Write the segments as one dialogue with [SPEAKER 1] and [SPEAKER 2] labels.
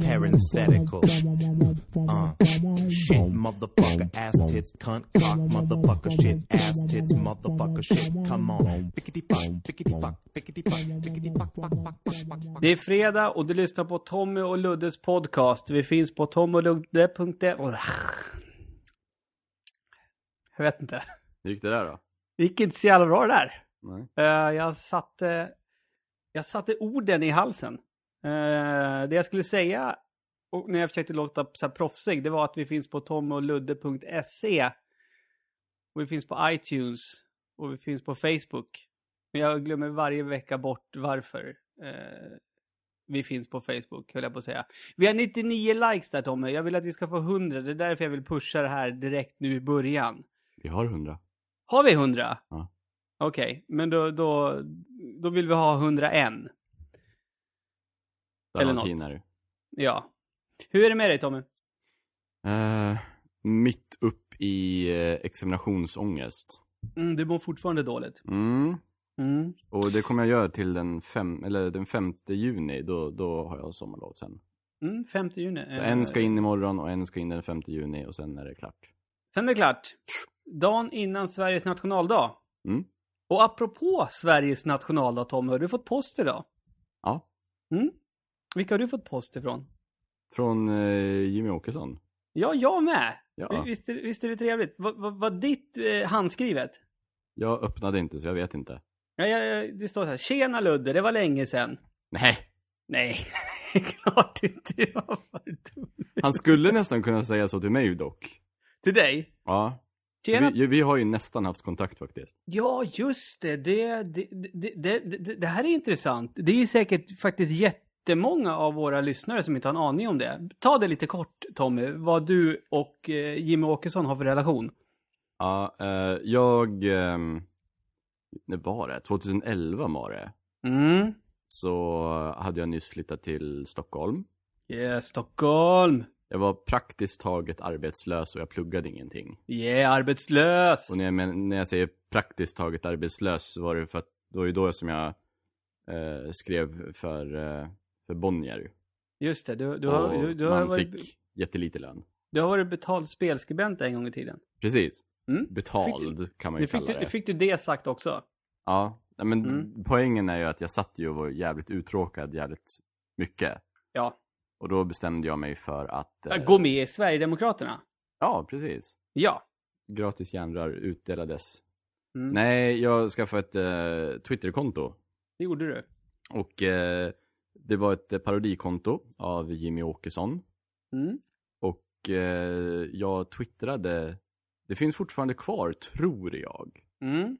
[SPEAKER 1] Parenthetical. Uh. Shit, motherfucker, ass tits, cunt, cock, motherfucker, shit, ass tits, motherfucker, shit. Come on.
[SPEAKER 2] Det är fredag och du lyssnar på Tommy och Luddes podcast. Vi finns på tommyludde.se. Jag vet inte.
[SPEAKER 3] Hur gick det där då?
[SPEAKER 2] Det gick inte så jävla bra det där.
[SPEAKER 3] Nej.
[SPEAKER 2] Eh, jag satte... Jag satte orden i halsen. Eh, det jag skulle säga och när jag försökte låta så här proffsig, det var att vi finns på tommyludde.se. Och vi finns på iTunes. Och vi finns på Facebook. Men jag glömmer varje vecka bort varför eh, vi finns på Facebook, höll jag på att säga. Vi har 99 likes där Tommy. Jag vill att vi ska få 100. Det är därför jag vill pusha det här direkt nu i början.
[SPEAKER 3] Vi har hundra.
[SPEAKER 2] Har vi 100?
[SPEAKER 3] Ja.
[SPEAKER 2] Okej, men då, då, då vill vi ha 101. Eller något. Ja. Hur är det med dig Tommy?
[SPEAKER 3] Eh, mitt upp i eh, examinationsångest.
[SPEAKER 2] Mm, du mår fortfarande dåligt.
[SPEAKER 3] Mm.
[SPEAKER 2] Mm.
[SPEAKER 3] Och det kommer jag göra till den, fem, eller den 5 juni. Då, då har jag sommarlov sen.
[SPEAKER 2] Mm, 5 juni. Eh,
[SPEAKER 3] En ska in imorgon och en ska in den 5 juni och sen är det klart.
[SPEAKER 2] Sen är det klart. Dagen innan Sveriges nationaldag.
[SPEAKER 3] Mm.
[SPEAKER 2] Och apropå Sveriges nationaldag Tommy, har du fått post idag?
[SPEAKER 3] Ja.
[SPEAKER 2] Mm. Vilka har du fått post ifrån?
[SPEAKER 3] Från eh, Jimmy Åkesson.
[SPEAKER 2] Ja, jag med.
[SPEAKER 3] Ja.
[SPEAKER 2] Visst, är, visst är det trevligt? Vad var, var ditt eh, handskrivet?
[SPEAKER 3] Jag öppnade inte så jag vet inte.
[SPEAKER 2] Ja, ja, ja, det står så här. Tjena Ludde, det var länge sedan.
[SPEAKER 3] Nej.
[SPEAKER 2] Nej, klart inte.
[SPEAKER 3] Han skulle nästan kunna säga så till mig dock.
[SPEAKER 2] Till dig?
[SPEAKER 3] Ja.
[SPEAKER 2] Tjena.
[SPEAKER 3] Vi, vi har ju nästan haft kontakt faktiskt.
[SPEAKER 2] Ja, just det. Det, det, det, det, det. här är intressant. Det är säkert faktiskt jättemånga av våra lyssnare som inte har en aning om det. Ta det lite kort, Tommy, vad du och eh, Jimmy Åkesson har för relation.
[SPEAKER 3] Ja, eh, jag... Eh, när var det? 2011 var det.
[SPEAKER 2] Mm.
[SPEAKER 3] Så hade jag nyss flyttat till Stockholm.
[SPEAKER 2] Yeah, Stockholm.
[SPEAKER 3] Jag var praktiskt taget arbetslös och jag pluggade ingenting.
[SPEAKER 2] Yeah, arbetslös.
[SPEAKER 3] Och när jag, men, när jag säger praktiskt taget arbetslös så var det för att det var ju då som jag eh, skrev för, eh, för Bonnier.
[SPEAKER 2] Just det, du, du, har, du, du, har
[SPEAKER 3] man
[SPEAKER 2] varit,
[SPEAKER 3] fick jättelite lön.
[SPEAKER 2] du har varit betald spelskribent en gång i tiden.
[SPEAKER 3] Precis.
[SPEAKER 2] Mm.
[SPEAKER 3] Betald kan man ju
[SPEAKER 2] fick,
[SPEAKER 3] kalla
[SPEAKER 2] du,
[SPEAKER 3] det.
[SPEAKER 2] nu fick du det sagt också.
[SPEAKER 3] Ja, men
[SPEAKER 2] Mm.
[SPEAKER 3] poängen är ju att jag satt ju och var jävligt uttråkad jävligt mycket.
[SPEAKER 2] Ja.
[SPEAKER 3] Och då bestämde jag mig för att... eh,
[SPEAKER 2] Gå med i Sverigedemokraterna.
[SPEAKER 3] Ja, precis.
[SPEAKER 2] Ja.
[SPEAKER 3] Gratis järnrör utdelades.
[SPEAKER 2] Mm.
[SPEAKER 3] Nej, jag skaffade ett eh, Twitterkonto.
[SPEAKER 2] Det gjorde du.
[SPEAKER 3] Och eh, det var ett eh, parodikonto av Jimmy Åkesson.
[SPEAKER 2] Mm.
[SPEAKER 3] Och eh, jag twittrade, det finns fortfarande kvar, tror jag.
[SPEAKER 2] Mm.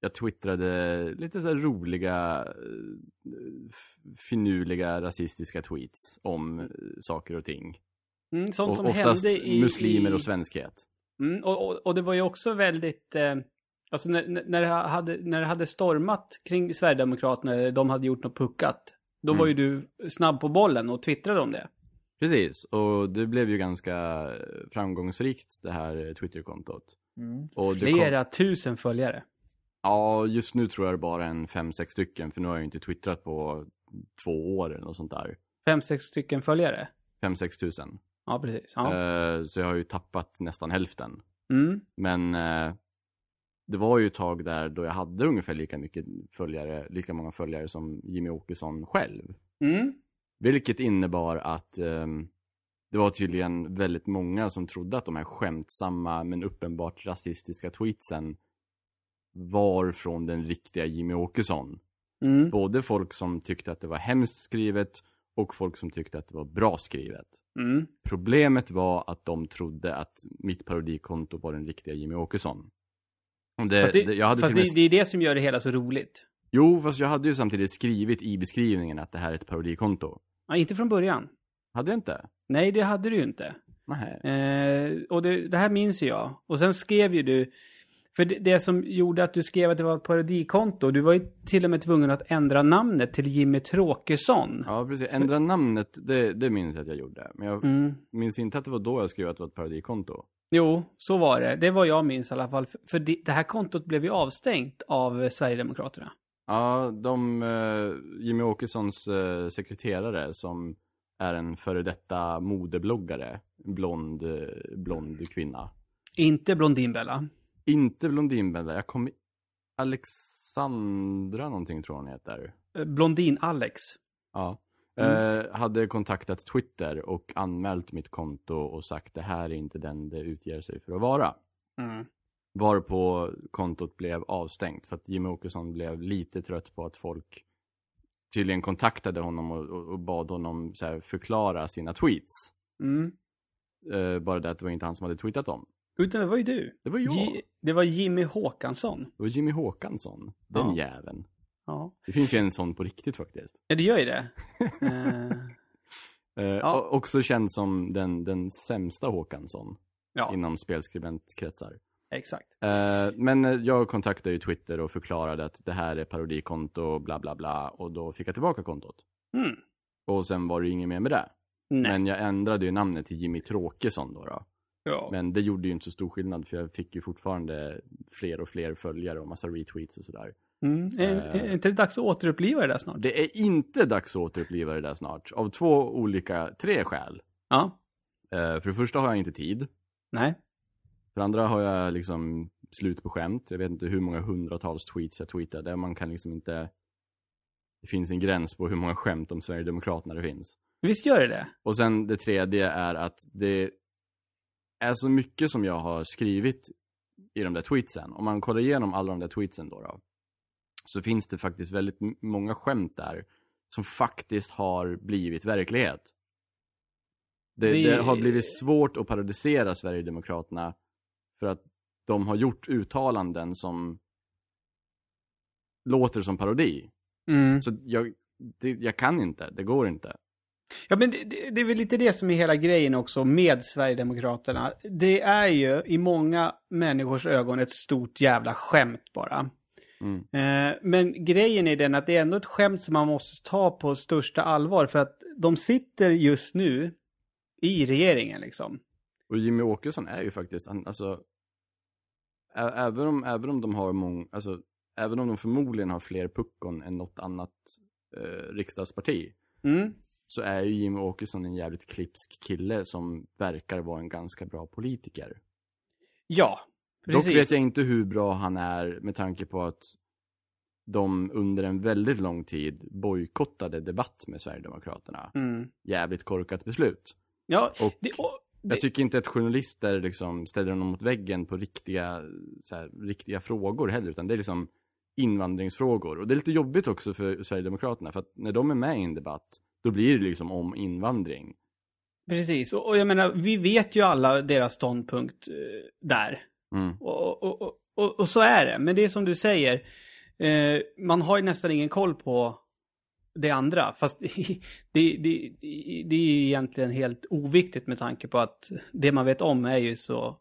[SPEAKER 3] Jag twittrade lite så här roliga, eh, finurliga, rasistiska tweets om eh, saker och ting.
[SPEAKER 2] Mm, sånt
[SPEAKER 3] Och
[SPEAKER 2] som
[SPEAKER 3] oftast
[SPEAKER 2] hände i...
[SPEAKER 3] muslimer och svenskhet.
[SPEAKER 2] Mm, och, och, och det var ju också väldigt... Eh, alltså när, när, när, det hade, när det hade stormat kring Sverigedemokraterna, eller de hade gjort något puckat. Då
[SPEAKER 3] Mm.
[SPEAKER 2] var ju du snabb på bollen och twittrade om det.
[SPEAKER 3] Precis, och det blev ju ganska framgångsrikt det här Twitterkontot. Och det kom-
[SPEAKER 2] Flera tusen följare.
[SPEAKER 3] Ja, just nu tror jag det bara en fem, sex stycken, för nu har jag ju inte twittrat på två år eller något sånt där.
[SPEAKER 2] Fem, sex stycken följare.
[SPEAKER 3] Fem, sex tusen.
[SPEAKER 2] Ja, precis. Ja.
[SPEAKER 3] Eh, så jag har ju tappat nästan hälften.
[SPEAKER 2] Mm.
[SPEAKER 3] Men eh, det var ju ett tag där då jag hade ungefär lika mycket följare, lika många följare som Jimmy Åkesson själv.
[SPEAKER 2] Mm.
[SPEAKER 3] Vilket innebar att ehm, det var tydligen väldigt många som trodde att de här skämtsamma men uppenbart rasistiska tweetsen var från den riktiga Jimmy Åkesson.
[SPEAKER 2] Mm.
[SPEAKER 3] Både folk som tyckte att det var hemskt skrivet och folk som tyckte att det var bra skrivet.
[SPEAKER 2] Mm.
[SPEAKER 3] Problemet var att de trodde att mitt parodikonto var den riktiga Jimmy Åkesson. Det,
[SPEAKER 2] Fast, det,
[SPEAKER 3] det, jag hade
[SPEAKER 2] fast det,
[SPEAKER 3] med...
[SPEAKER 2] det är det som gör det hela så roligt.
[SPEAKER 3] Jo, fast jag hade ju samtidigt skrivit i beskrivningen att det här är ett parodikonto.
[SPEAKER 2] Ja, inte från början.
[SPEAKER 3] Hade jag inte?
[SPEAKER 2] Nej, det hade du ju inte.
[SPEAKER 3] Nej.
[SPEAKER 2] Eh, och det, det här minns jag. Och sen skrev ju du, För det, det som gjorde att du skrev att det var ett parodikonto, du var ju till och med tvungen att ändra namnet till Jimmy Tråkesson.
[SPEAKER 3] Ja, precis. Ändra namnet, det, det minns jag att jag gjorde. Men jag
[SPEAKER 2] Mm.
[SPEAKER 3] minns inte att det var då jag skrev att det var ett parodikonto.
[SPEAKER 2] Jo, så var det. Det var jag minns i alla fall. För, det, det här kontot blev ju avstängt av eh, Sverigedemokraterna.
[SPEAKER 3] Ja, de, eh, Jimmy Åkessons eh, sekreterare som är en före detta modebloggare, blond, eh, blond kvinna.
[SPEAKER 2] Inte Blondinbella.
[SPEAKER 3] Inte Blondinbella, jag kommer... Alexandra någonting tror hon heter.
[SPEAKER 2] Blondin-Alex.
[SPEAKER 3] Ja.
[SPEAKER 2] Mm.
[SPEAKER 3] Eh, hade kontaktat Twitter och anmält mitt konto och sagt det här är inte den det utger sig för att vara.
[SPEAKER 2] Mm.
[SPEAKER 3] Varpå kontot blev avstängt för att Jimmy Åkesson blev lite trött på att folk tydligen kontaktade honom och, och, bad honom här, förklara sina tweets.
[SPEAKER 2] Mm.
[SPEAKER 3] Eh, bara det att det var inte han som hade tweetat dem.
[SPEAKER 2] Utan det var ju du.
[SPEAKER 3] Det var jag.
[SPEAKER 2] Ji- det var Jimmy Håkansson.
[SPEAKER 3] Det var Jimmy Håkansson. Den
[SPEAKER 2] Ja.
[SPEAKER 3] jäveln.
[SPEAKER 2] Ja.
[SPEAKER 3] Det finns ju en sån på riktigt faktiskt.
[SPEAKER 2] ja, det gör ju det. Eh, Ja.
[SPEAKER 3] och- Också känd som den, den sämsta Håkansson
[SPEAKER 2] ja,
[SPEAKER 3] inom spelskribentkretsar.
[SPEAKER 2] exakt.
[SPEAKER 3] Eh, men jag kontaktade ju Twitter och förklarade att det här är parodikonto, bla bla bla. Och då fick jag tillbaka kontot.
[SPEAKER 2] Mm.
[SPEAKER 3] Och sen var det ju inget mer med det.
[SPEAKER 2] Nej.
[SPEAKER 3] Men jag ändrade ju namnet till Jimmy Tråkesson då. då.
[SPEAKER 2] ja.
[SPEAKER 3] Men det gjorde ju inte så stor skillnad för jag fick ju fortfarande fler och fler följare och massa retweets och sådär.
[SPEAKER 2] Mm. Är, är är inte det dags att återuppliva det där snart?
[SPEAKER 3] Det är inte dags att återuppliva det där snart. Av två olika, tre skäl.
[SPEAKER 2] Ja.
[SPEAKER 3] Eh, för det första har jag inte tid.
[SPEAKER 2] Nej.
[SPEAKER 3] För det andra har jag liksom slut på skämt. Jag vet inte hur många hundratals tweets jag tweetade. Man kan liksom inte... Det finns en gräns på hur många skämt om Sverigedemokraterna det finns.
[SPEAKER 2] Visst gör det det?
[SPEAKER 3] Och sen det tredje är att det är så mycket som jag har skrivit i de där tweetsen. Om man kollar igenom alla de där tweetsen då, då så finns det faktiskt väldigt många skämt där som faktiskt har blivit verklighet. Det,
[SPEAKER 2] Det-
[SPEAKER 3] det har blivit svårt att parodisera Sverigedemokraterna för att de har gjort uttalanden som låter som parodi.
[SPEAKER 2] Mm.
[SPEAKER 3] Så jag, det, jag kan inte, det går inte.
[SPEAKER 2] Ja, men det, det, det är väl lite det som är hela grejen också med Sverigedemokraterna. Det är ju i många människors ögon ett stort jävla skämt bara.
[SPEAKER 3] Mm.
[SPEAKER 2] Eh, men grejen är den att det är ändå ett skämt som man måste ta på största allvar för att de sitter just nu i regeringen liksom.
[SPEAKER 3] Och Jimmy Åkesson är ju faktiskt, han, alltså, även om, även om de har många, alltså, även om de förmodligen har fler puckon än något annat eh, riksdagsparti,
[SPEAKER 2] Mm.
[SPEAKER 3] så är ju Jimmy Åkesson en jävligt klipsk kille som verkar vara en ganska bra politiker.
[SPEAKER 2] Ja,
[SPEAKER 3] Dock
[SPEAKER 2] precis.
[SPEAKER 3] vet jag inte hur bra han är med tanke på att de under en väldigt lång tid bojkottade debatt med Sverigedemokraterna.
[SPEAKER 2] Mm.
[SPEAKER 3] Jävligt korkat beslut.
[SPEAKER 2] Ja,
[SPEAKER 3] Och
[SPEAKER 2] det, och, det,
[SPEAKER 3] Jag tycker inte att journalister liksom ställer honom mot väggen på riktiga, här, riktiga frågor heller, utan det är liksom invandringsfrågor. Och det är lite jobbigt också för Sverigedemokraterna, för att när de är med i en debatt, då blir det liksom om invandring.
[SPEAKER 2] precis. Och, och jag menar, vi vet ju alla deras ståndpunkt eh, där.
[SPEAKER 3] Mm.
[SPEAKER 2] Och, och, och, och, så är det. Men det är som du säger, eh, man har ju nästan ingen koll på det andra. Fast det, det, det, det är ju egentligen helt oviktigt med tanke på att det man vet om är ju så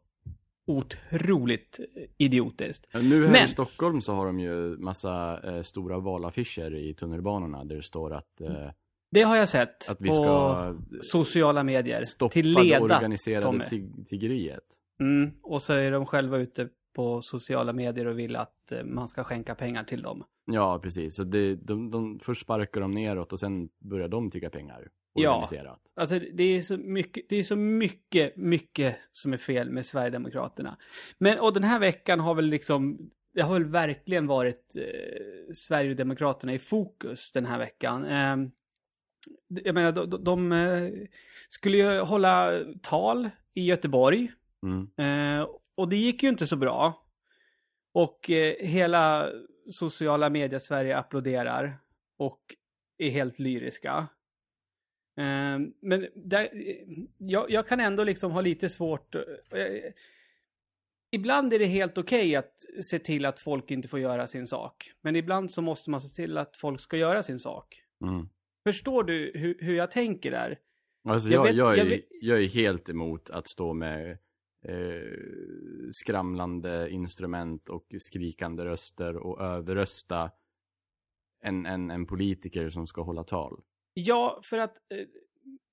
[SPEAKER 2] otroligt idiotiskt.
[SPEAKER 3] Nu här
[SPEAKER 2] Men-
[SPEAKER 3] i Stockholm så har de ju massa eh, stora valaffischer i tunnelbanorna där det står att, eh,
[SPEAKER 2] Det har jag sett
[SPEAKER 3] att vi
[SPEAKER 2] på
[SPEAKER 3] ska
[SPEAKER 2] sociala medier.
[SPEAKER 3] stoppa
[SPEAKER 2] till
[SPEAKER 3] det
[SPEAKER 2] leda,
[SPEAKER 3] organiserade
[SPEAKER 2] Tommy.
[SPEAKER 3] tig- tiggeriet.
[SPEAKER 2] Mm, och så är de själva ute på sociala medier och vill att eh, man ska skänka pengar till dem.
[SPEAKER 3] Ja, precis. Så det, de, de, först sparkar de neråt och sen börjar de tigga pengar.
[SPEAKER 2] Ja.
[SPEAKER 3] Organiserat.
[SPEAKER 2] Alltså det är så mycket, det är så mycket, mycket som är fel med Sverigedemokraterna. Men och den här veckan har väl liksom, det har väl verkligen varit eh, Sverigedemokraterna i fokus den här veckan. Eh, jag menar, de, de, de eh, skulle ju hålla tal i Göteborg.
[SPEAKER 3] Mm.
[SPEAKER 2] Eh, och det gick ju inte så bra. Och eh, hela sociala medier-Sverige applåderar och är helt lyriska. Eh, men där, jag, jag kan ändå liksom ha lite svårt... eh, ibland är det helt okej att se till att folk inte får göra sin sak. Men ibland så måste man se till att folk ska göra sin sak.
[SPEAKER 3] Mm.
[SPEAKER 2] Förstår du hur, hur jag tänker där?
[SPEAKER 3] Alltså
[SPEAKER 2] Jag
[SPEAKER 3] jag,
[SPEAKER 2] vet-
[SPEAKER 3] jag, är,
[SPEAKER 2] jag
[SPEAKER 3] är helt emot att stå med eh, skramlande instrument och skrikande röster och överrösta en, en, en politiker som ska hålla tal.
[SPEAKER 2] Ja, för att eh,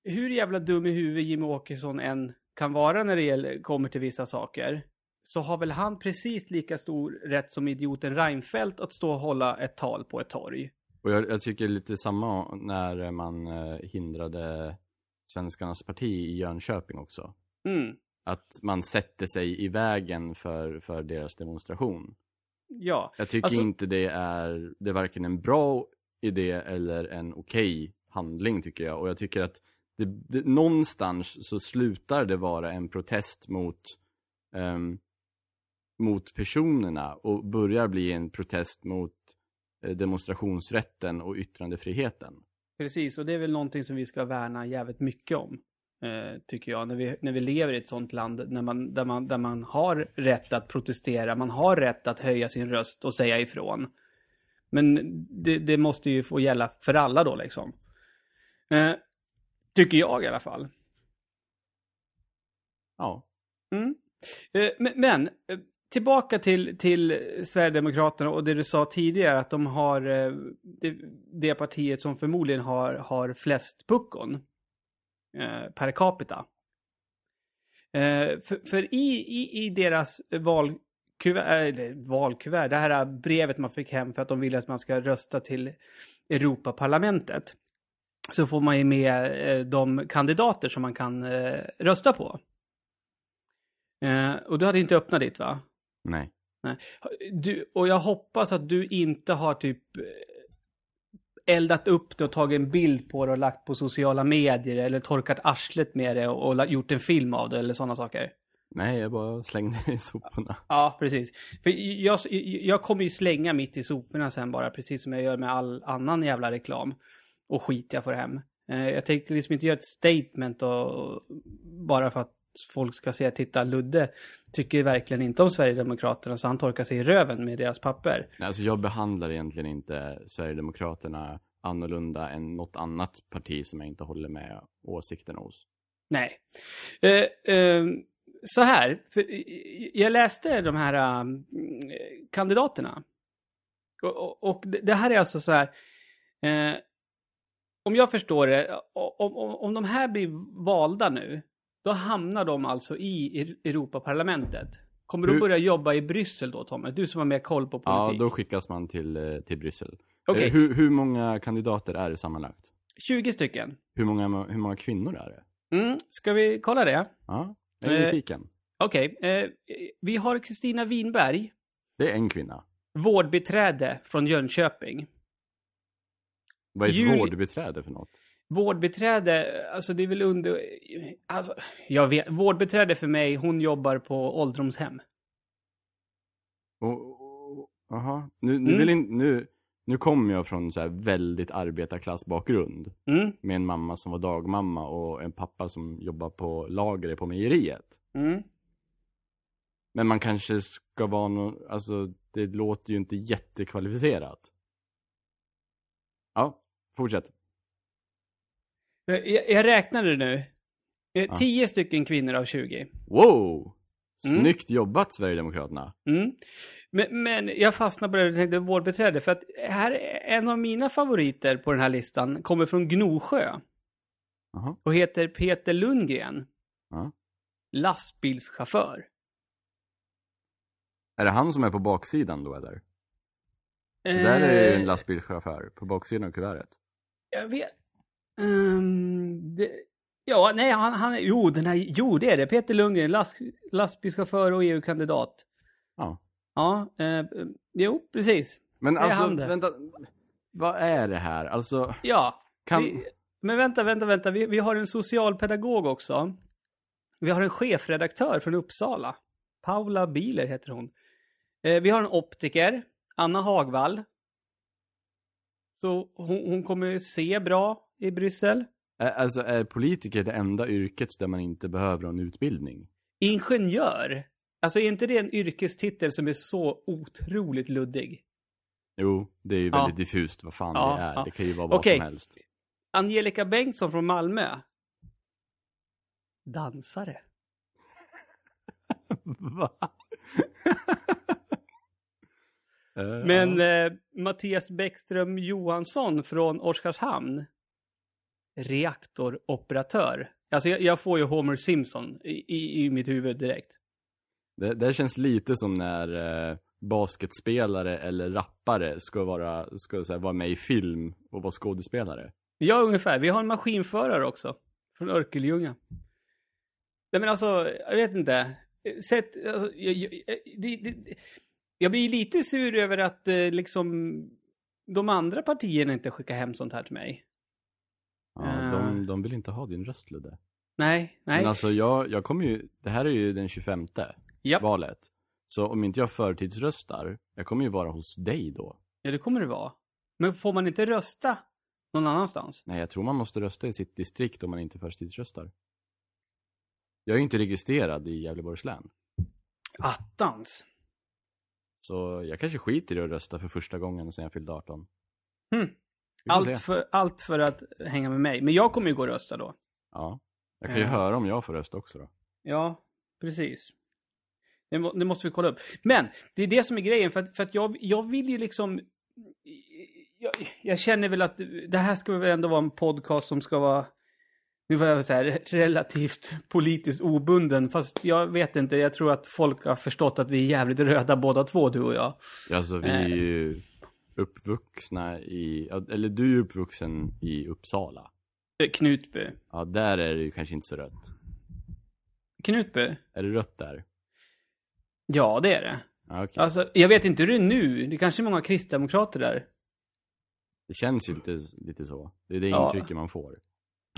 [SPEAKER 2] hur jävla dum i huvudet Jimmy Åkesson än kan vara när det gäller, kommer till vissa saker, så har väl han precis lika stor rätt som idioten Reinfeldt att stå och hålla ett tal på ett torg.
[SPEAKER 3] Och jag, jag tycker lite samma när man eh, hindrade Svenskarnas parti i Jönköping också.
[SPEAKER 2] Mm.
[SPEAKER 3] Att man sätter sig i vägen för, för deras demonstration.
[SPEAKER 2] Ja,
[SPEAKER 3] Jag tycker
[SPEAKER 2] Alltså-
[SPEAKER 3] inte det är, det är varken en bra idé eller en okej handling tycker jag. Och jag tycker att det, det, någonstans så slutar det vara en protest mot, ehm, mot personerna och börjar bli en protest mot eh, demonstrationsrätten och yttrandefriheten.
[SPEAKER 2] precis. Och det är väl någonting som vi ska värna jävligt mycket om. Eh, tycker jag. När vi, när vi lever i ett sånt land när man, där, man, där man har rätt att protestera. Man har rätt att höja sin röst och säga ifrån. Men det, det måste ju få gälla för alla då liksom. Eh, tycker jag i alla fall.
[SPEAKER 3] Ja.
[SPEAKER 2] Mm. Eh, Men, men eh, tillbaka till, till Sverigedemokraterna och det du sa tidigare att de har eh, det, det partiet som förmodligen har, har flest puckon per capita. Eh, för för i, i, i deras valkuvert, eller valkuvert, det här brevet man fick hem för att de vill att man ska rösta till Europaparlamentet. Så får man ju med eh, de kandidater som man kan eh, rösta på. Eh, och du hade inte öppnat ditt va?
[SPEAKER 3] Nej.
[SPEAKER 2] Du, och jag hoppas att du inte har typ eh, eldat upp det och tagit en bild på det och lagt på sociala medier eller torkat arslet med det och, och gjort en film av det eller sådana saker.
[SPEAKER 3] Nej, jag bara slängde det i soporna.
[SPEAKER 2] Ja, precis. För jag, jag kommer ju slänga mitt i soporna sen bara, precis som jag gör med all annan jävla reklam. Och skit jag får hem. Eh, Jag tänkte liksom inte göra ett statement och, bara för att folk ska säga titta, Ludde tycker verkligen inte om Sverigedemokraterna så han torkar sig i röven med deras papper.
[SPEAKER 3] Nej, alltså jag behandlar egentligen inte Sverigedemokraterna annorlunda än något annat parti som jag inte håller med åsikterna hos.
[SPEAKER 2] Nej. Eh, eh, så här, jag läste de här eh, kandidaterna. Och, och, det här är alltså så här. Eh, om jag förstår det, om, om, om de här blir valda nu, då hamnar de alltså i Europaparlamentet. Kommer de
[SPEAKER 3] Hur-
[SPEAKER 2] börja jobba i Bryssel då, Tommy? Du som har mer koll på
[SPEAKER 3] Ja,
[SPEAKER 2] politik.
[SPEAKER 3] då skickas man till, eh, till Bryssel. Eh, Hur, hur många kandidater är det sammanlagt?
[SPEAKER 2] 20 stycken.
[SPEAKER 3] Hur många, hur många kvinnor är det?
[SPEAKER 2] Mm, ska vi kolla det?
[SPEAKER 3] Ja, jag är
[SPEAKER 2] Eh,
[SPEAKER 3] nyfiken.
[SPEAKER 2] Okej, eh, vi har Kristina Winberg.
[SPEAKER 3] Det är en kvinna.
[SPEAKER 2] Vårdbiträde från Jönköping.
[SPEAKER 3] Vad är ett
[SPEAKER 2] Jul-
[SPEAKER 3] vårdbiträde för något?
[SPEAKER 2] Vårdbiträde, alltså det är väl under... Alltså, jag vet, vårdbiträde för mig, hon jobbar på ålderdomshem.
[SPEAKER 3] Jaha, nu, nu,
[SPEAKER 2] Mm.
[SPEAKER 3] vill in, nu, nu kommer jag från så här väldigt arbetarklassbakgrund.
[SPEAKER 2] Mm,
[SPEAKER 3] Med en mamma som var dagmamma och en pappa som jobbar på lagret på mejeriet.
[SPEAKER 2] mm.
[SPEAKER 3] Men man kanske ska vara någon, alltså det låter ju inte jättekvalificerat. Ja, fortsätt.
[SPEAKER 2] Jag, jag räknade nu. Eh,
[SPEAKER 3] Ja.
[SPEAKER 2] 10 stycken kvinnor av 20.
[SPEAKER 3] Wow!
[SPEAKER 2] Mm.
[SPEAKER 3] Snyggt jobbat Sverigedemokraterna.
[SPEAKER 2] Mm. Men, men jag fastnade på det och tänkte vårdbiträde. För att här är en av mina favoriter på den här listan kommer från Gnosjö.
[SPEAKER 3] Jaha.
[SPEAKER 2] Och heter Peter Lundgren.
[SPEAKER 3] Ja.
[SPEAKER 2] Lastbilschaufför.
[SPEAKER 3] Är det han som är på baksidan då eller? Det där är en
[SPEAKER 2] Eh,
[SPEAKER 3] lastbilschaufför på baksidan av kuvertet.
[SPEAKER 2] Jag vet. Ehm, det, ja, nej, han, han jo, den här, jo, det är det. Peter Lundgren, last, lastbilschaufför och EU-kandidat.
[SPEAKER 3] Ja.
[SPEAKER 2] Ja, eh, jo, precis.
[SPEAKER 3] Men
[SPEAKER 2] är
[SPEAKER 3] alltså,
[SPEAKER 2] det.
[SPEAKER 3] vänta. Vad är det här? Alltså,
[SPEAKER 2] Ja.
[SPEAKER 3] kan...
[SPEAKER 2] Vi, men vänta, vänta, vänta. Vi, vi har en socialpedagog också. Vi har en chefredaktör från Uppsala. Paula Biler heter hon. Eh, vi har en optiker, Anna Hagvall. Så hon, hon kommer se bra i Bryssel.
[SPEAKER 3] Alltså, är politiker det enda yrket där man inte behöver en utbildning?
[SPEAKER 2] Ingenjör. Alltså är inte det en yrkestitel som är så otroligt luddig?
[SPEAKER 3] Jo, det är ju
[SPEAKER 2] Ja.
[SPEAKER 3] väldigt diffust vad fan
[SPEAKER 2] Ja,
[SPEAKER 3] det är.
[SPEAKER 2] ja.
[SPEAKER 3] Det kan ju vara vad
[SPEAKER 2] Okej.
[SPEAKER 3] som helst.
[SPEAKER 2] Angelica Bengtsson från Malmö. Dansare.
[SPEAKER 3] Va? Eh,
[SPEAKER 2] Men
[SPEAKER 3] ja.
[SPEAKER 2] eh, Mattias Bäckström Johansson från Oskarshamn. Reaktoroperatör. Alltså jag, jag får ju Homer Simpson i, i, i mitt huvud direkt.
[SPEAKER 3] det, det känns lite som när eh, basketspelare eller rappare ska vara, ska säga, vara med i film och vara skådespelare.
[SPEAKER 2] Ja, ungefär. Vi har en maskinförare också. Från Örkelljunga. Nej men alltså, jag vet inte. Sätt, alltså, jag, jag, det, det, jag blir lite sur över att eh, liksom de andra partierna inte skickar hem sånt här till mig.
[SPEAKER 3] Ja,
[SPEAKER 2] Eh.
[SPEAKER 3] de, de vill inte ha din röst Ludde.
[SPEAKER 2] Nej, nej.
[SPEAKER 3] Men alltså jag, jag kommer ju, det här är ju den 25
[SPEAKER 2] Japp.
[SPEAKER 3] valet. Så om inte jag förtidsröstar, jag kommer ju vara hos dig då.
[SPEAKER 2] Ja, det kommer det vara. Men får man inte rösta någon annanstans?
[SPEAKER 3] Nej, jag tror man måste rösta i sitt distrikt om man inte förtidsröstar. Jag är ju inte registrerad i Gävleborgs län.
[SPEAKER 2] Attans.
[SPEAKER 3] Så jag kanske skiter i att rösta för första gången sedan jag fyllde 18.
[SPEAKER 2] Hm. Allt för, allt för att hänga med mig. Men jag kommer ju gå och rösta då.
[SPEAKER 3] Ja. Jag kan ju
[SPEAKER 2] Ja.
[SPEAKER 3] höra om jag får rösta också då.
[SPEAKER 2] Ja, precis. Det, må, det måste vi kolla upp. Men, det är det som är grejen. För att, för att jag, jag vill ju liksom... Jag, jag känner väl att det här ska väl ändå vara en podcast som ska vara... Nu var jag så här, relativt politiskt obunden. Fast jag vet inte, jag tror att folk har förstått att vi är jävligt röda båda två, du och jag.
[SPEAKER 3] Alltså vi är ju uppvuxna i, eller du är uppvuxen i Uppsala.
[SPEAKER 2] Eh, Knutby.
[SPEAKER 3] Ja, där är det ju kanske inte så rött.
[SPEAKER 2] Knutby?
[SPEAKER 3] Är det rött där?
[SPEAKER 2] Ja, det är det.
[SPEAKER 3] Okej.
[SPEAKER 2] Alltså, jag vet inte hur det är nu. Det kanske är många kristdemokrater där.
[SPEAKER 3] Det känns ju lite, lite så. Det är det
[SPEAKER 2] Ja.
[SPEAKER 3] intrycket man får.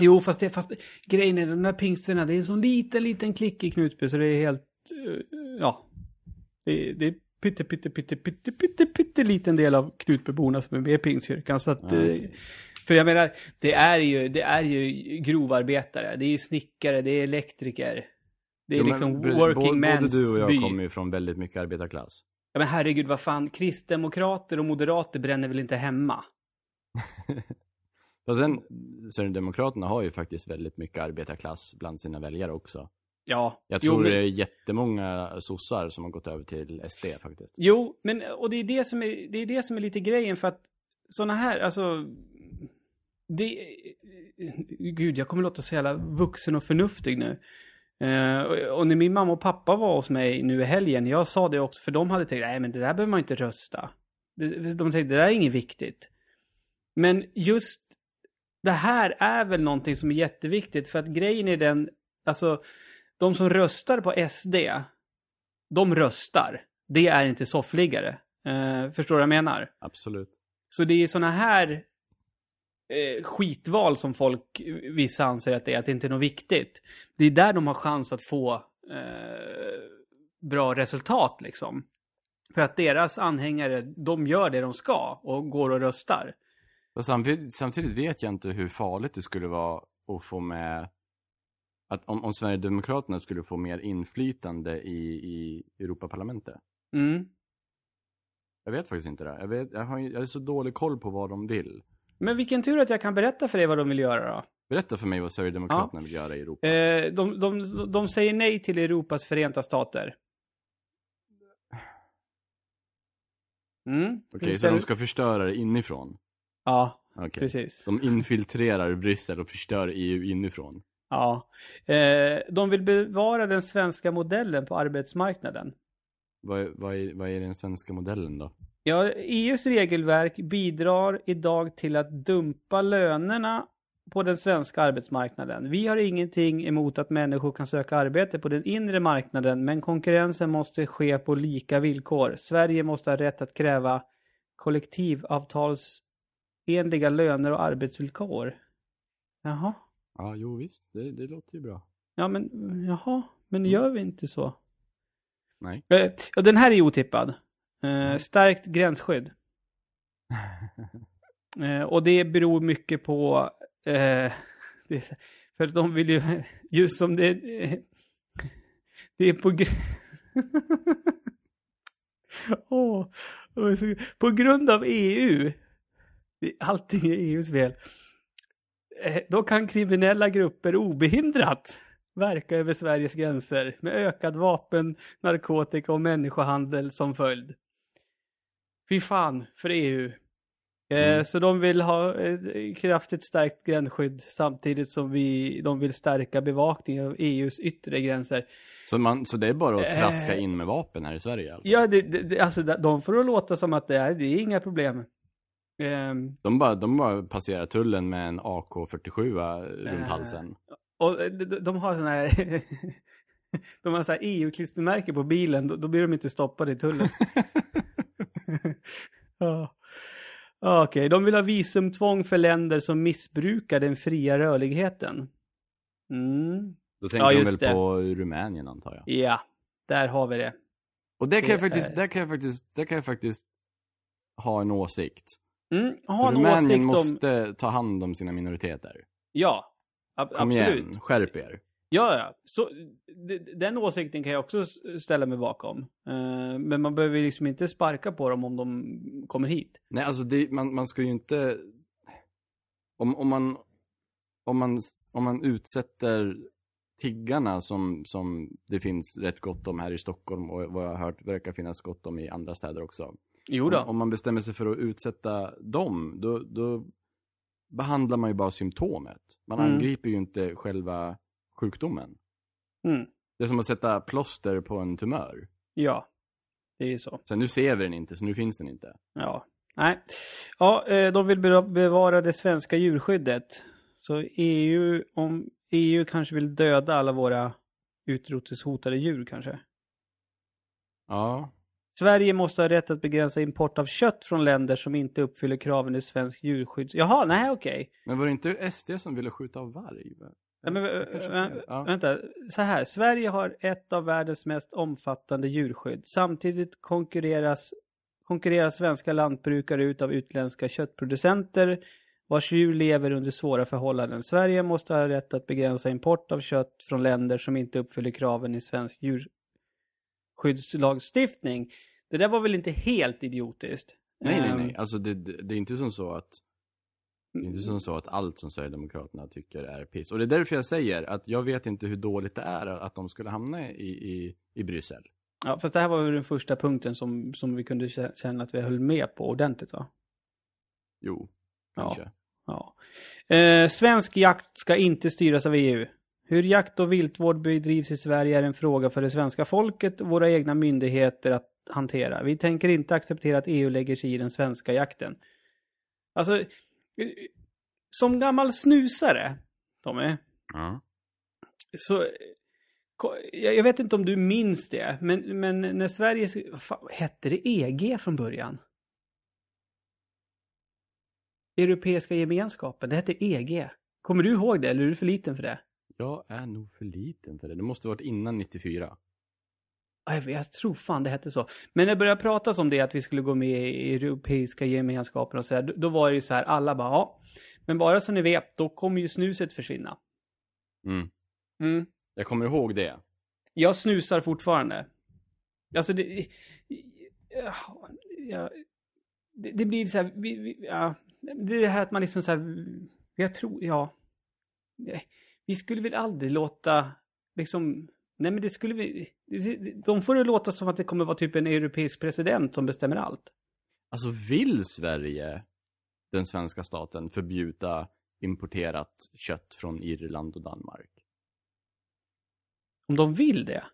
[SPEAKER 2] Jo, fast, det, fast grejen är de där pingstvännerna, det är en sån liten, liten klick i Knutby så det är helt, eh, ja. Det, det är pytte, pytte, pytte, pytte, pytte, pytte liten del av Knutbyborna som är med i pingstkyrkan. Så att,
[SPEAKER 3] okej.
[SPEAKER 2] för jag menar, det är ju, det är ju grovarbetare, det är snickare, det är elektriker. Det är
[SPEAKER 3] Jo, men
[SPEAKER 2] liksom
[SPEAKER 3] b-
[SPEAKER 2] working
[SPEAKER 3] både,
[SPEAKER 2] man's
[SPEAKER 3] Både du och jag
[SPEAKER 2] by.
[SPEAKER 3] kommer ju från väldigt mycket arbetarklass.
[SPEAKER 2] Ja men herregud, vad fan, kristdemokrater och moderater bränner väl inte hemma?
[SPEAKER 3] Och sen, Sverigedemokraterna har ju faktiskt väldigt mycket arbetarklass bland sina väljare också.
[SPEAKER 2] Ja.
[SPEAKER 3] Jag
[SPEAKER 2] Jo,
[SPEAKER 3] tror
[SPEAKER 2] men-
[SPEAKER 3] det är jättemånga sossar som har gått över till SD faktiskt.
[SPEAKER 2] Jo, men och det är det som är, det är det som är lite grejen för att sådana här, alltså det, gud jag kommer låta så jävla vuxen och förnuftig nu. Eh, och, och när min mamma och pappa var hos mig nu i helgen, jag sa det också, för de hade tänkt, nej men det där behöver man inte rösta. De, de tänkte, det där är inget viktigt. Men just det här är väl någonting som är jätteviktigt, för att grejen är den, alltså de som röstar på SD, de röstar. Det är inte soffliggare. Eh, förstår du vad jag menar?
[SPEAKER 3] Absolut.
[SPEAKER 2] Så det är såna här eh, skitval som folk, vissa anser att det är, att det inte är något viktigt. Det är där de har chans att få eh, bra resultat liksom. För att deras anhängare, de gör det de ska och går och röstar.
[SPEAKER 3] Samtidigt, samtidigt vet jag inte hur farligt det skulle vara att få med att om, om Sverigedemokraterna skulle få mer inflytande i, i Europaparlamentet.
[SPEAKER 2] Mm.
[SPEAKER 3] Jag vet faktiskt inte det. Jag, vet, jag har jag har så dålig koll på vad de vill.
[SPEAKER 2] Men vilken tur att jag kan berätta för dig vad de vill göra då.
[SPEAKER 3] Berätta för mig vad Sverigedemokraterna vill göra i Europa.
[SPEAKER 2] Eh, de, de, de säger nej till Europas förenta stater. Mm.
[SPEAKER 3] Okej, så
[SPEAKER 2] Ställer-
[SPEAKER 3] de ska förstöra det inifrån?
[SPEAKER 2] Ja,
[SPEAKER 3] Okej.
[SPEAKER 2] precis.
[SPEAKER 3] De infiltrerar Bryssel och förstör EU inifrån.
[SPEAKER 2] Ja. Eh, de vill bevara den svenska modellen på arbetsmarknaden.
[SPEAKER 3] Vad, är- vad, är, vad är den svenska modellen då?
[SPEAKER 2] Ja, EUs regelverk bidrar idag till att dumpa lönerna på den svenska arbetsmarknaden. Vi har ingenting emot att människor kan söka arbete på den inre marknaden, men konkurrensen måste ske på lika villkor. Sverige måste ha rätt att kräva kollektivavtalsenliga löner och arbetsvillkor. Jaha.
[SPEAKER 3] Ja, jo visst. Det, det låter ju bra.
[SPEAKER 2] Ja, men jaha. Men gör vi inte så?
[SPEAKER 3] Nej.
[SPEAKER 2] Eh, den här är otippad. Eh, starkt gränsskydd. Eh, och det beror mycket på... Eh, det för att de vill ju... Just som det... Eh, det är på... så- på grund av EU. Allting är EUs fel. Eh, då kan kriminella grupper obehindrat verka över Sveriges gränser med ökad vapen, narkotika och människohandel som följd. Fy fan för EU. Eh,
[SPEAKER 3] Mm.
[SPEAKER 2] Så de vill ha ett kraftigt stärkt gränsskydd samtidigt som vi, de vill stärka bevakningen av EUs yttre gränser.
[SPEAKER 3] Så, man, så det är bara att
[SPEAKER 2] Eh.
[SPEAKER 3] traska in med vapen här i Sverige alltså?
[SPEAKER 2] Ja, det, det, alltså de får att låta som att det är, det är inga problem. Ehm,
[SPEAKER 3] De bara, de bara passerar tullen med en AK47 runt
[SPEAKER 2] Eh.
[SPEAKER 3] halsen.
[SPEAKER 2] Och de, de- har sådana här... De har så EU-klistermärke på bilen, då, då blir de inte stoppade i tullen. ja. Ja, Okej, de vill ha visumtvång för länder som missbrukar den fria rörligheten. Mm.
[SPEAKER 3] Då tänker
[SPEAKER 2] Ja,
[SPEAKER 3] de väl
[SPEAKER 2] det.
[SPEAKER 3] på Rumänien antar jag.
[SPEAKER 2] Ja, där har vi det.
[SPEAKER 3] Och där kan, jag
[SPEAKER 2] Det
[SPEAKER 3] faktiskt,
[SPEAKER 2] är-
[SPEAKER 3] där, kan jag faktiskt, där kan jag faktiskt ha en åsikt.
[SPEAKER 2] Mm, ha en
[SPEAKER 3] Rumänien
[SPEAKER 2] åsikt om...
[SPEAKER 3] måste ta hand om sina minoriteter.
[SPEAKER 2] Ja, ab-
[SPEAKER 3] Kom
[SPEAKER 2] absolut.
[SPEAKER 3] igen, skärp er.
[SPEAKER 2] Ja, ja. Så, den åsikten kan jag också ställa mig bakom. Eh, men man behöver liksom inte sparka på dem om de kommer hit.
[SPEAKER 3] Nej, alltså det, man, man ska ju inte... Om, om, man, om, man, om man utsätter tiggarna som, som det finns rätt gott om här i Stockholm och vad jag har hört verkar finnas gott om i andra städer också.
[SPEAKER 2] Jo
[SPEAKER 3] Om, om man bestämmer sig för att utsätta dem, då, då behandlar man ju bara symptomet. Man
[SPEAKER 2] Mm.
[SPEAKER 3] angriper ju inte själva sjukdomen.
[SPEAKER 2] Mm.
[SPEAKER 3] Det är som att sätta plåster på en tumör.
[SPEAKER 2] Ja, det är ju så.
[SPEAKER 3] Sen nu ser vi den inte, så nu finns den inte.
[SPEAKER 2] Ja, nej. Ja, eh, de vill be- bevara det svenska djurskyddet. Så EU, om EU kanske vill döda alla våra utrotningshotade djur kanske.
[SPEAKER 3] Ja,
[SPEAKER 2] Sverige måste ha rätt att begränsa import av kött från länder som inte uppfyller kraven i svensk djurskydd. Jaha, nej okej.
[SPEAKER 3] men var det inte SD som ville skjuta av varg?
[SPEAKER 2] Nej, men,
[SPEAKER 3] kanske
[SPEAKER 2] vä-.
[SPEAKER 3] Ja.
[SPEAKER 2] Vänta, så här. Sverige har ett av världens mest omfattande djurskydd. Samtidigt konkurreras, konkurrerar svenska lantbrukare ut av utländska köttproducenter vars djur lever under svåra förhållanden. Sverige måste ha rätt att begränsa import av kött från länder som inte uppfyller kraven i svensk djurskyddslagstiftning. Det där var väl inte helt idiotiskt?
[SPEAKER 3] Nej, nej,
[SPEAKER 2] Ehm,
[SPEAKER 3] nej. Alltså det, det, är inte som så att det är inte som så att allt som Sverigedemokraterna tycker är piss. Och det är därför jag säger att jag vet inte hur dåligt det är att de skulle hamna i, i, i Bryssel.
[SPEAKER 2] Ja, fast det här var väl den första punkten som, som vi kunde kä- känna att vi höll med på ordentligt va?
[SPEAKER 3] Jo,
[SPEAKER 2] Ja.
[SPEAKER 3] kanske.
[SPEAKER 2] Ja. Eh, svensk jakt ska inte styras av EU. Hur jakt och viltvård bedrivs i Sverige är en fråga för det svenska folket och våra egna myndigheter att hantera. Vi tänker inte acceptera att EU lägger sig i den svenska jakten. Alltså, eh, som gammal snusare, Tommy,
[SPEAKER 3] Ja.
[SPEAKER 2] så... Jag jag vet inte om du minns det, men, men när Sverige... vad fan, Hette det EG från början? Europeiska gemenskapen, det hette EG. Kommer du ihåg det, eller är du för liten för det?
[SPEAKER 3] Jag är nog för liten för det. Det måste varit innan 94.
[SPEAKER 2] Ja, Jag, vet, jag tror fan det hette så. Men när det började pratas om det, att vi skulle gå med i Europeiska gemenskapen och så här, då, var det ju så här, alla bara ja. Men bara så ni vet, då kommer ju snuset försvinna.
[SPEAKER 3] Mm.
[SPEAKER 2] Mm.
[SPEAKER 3] Jag kommer ihåg det.
[SPEAKER 2] Jag snusar fortfarande. Alltså det... Ja, ja, det, det blir så här... Vi, vi, ja, det är det här att man liksom så här... Jag tror... Ja. Vi skulle väl aldrig låta... Liksom... Nej men det skulle vi... De får det låta som att det kommer vara typ en europeisk president som bestämmer allt.
[SPEAKER 3] Alltså vill Sverige, den svenska staten, förbjuda importerat kött från Irland och Danmark?
[SPEAKER 2] Om de vill det.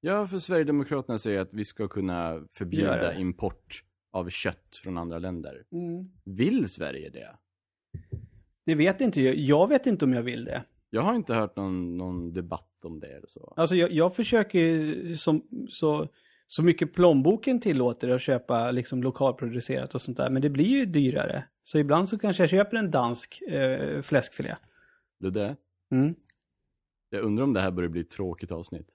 [SPEAKER 3] Ja, för Sverigedemokraterna säger att vi ska kunna förbjuda import av kött från andra länder.
[SPEAKER 2] Mm.
[SPEAKER 3] Vill Sverige det?
[SPEAKER 2] Det vet inte jag. Jag vet inte om jag vill det.
[SPEAKER 3] Jag har inte hört någon, någon debatt om det eller så.
[SPEAKER 2] Alltså jag, jag försöker som, så, så mycket plånboken tillåter att köpa liksom lokalproducerat och sånt där. Men det blir ju dyrare. Så ibland så kanske jag köper en dansk eh, fläskfilé.
[SPEAKER 3] Det där.
[SPEAKER 2] Mm.
[SPEAKER 3] Jag undrar om det här börjar bli ett tråkigt avsnitt.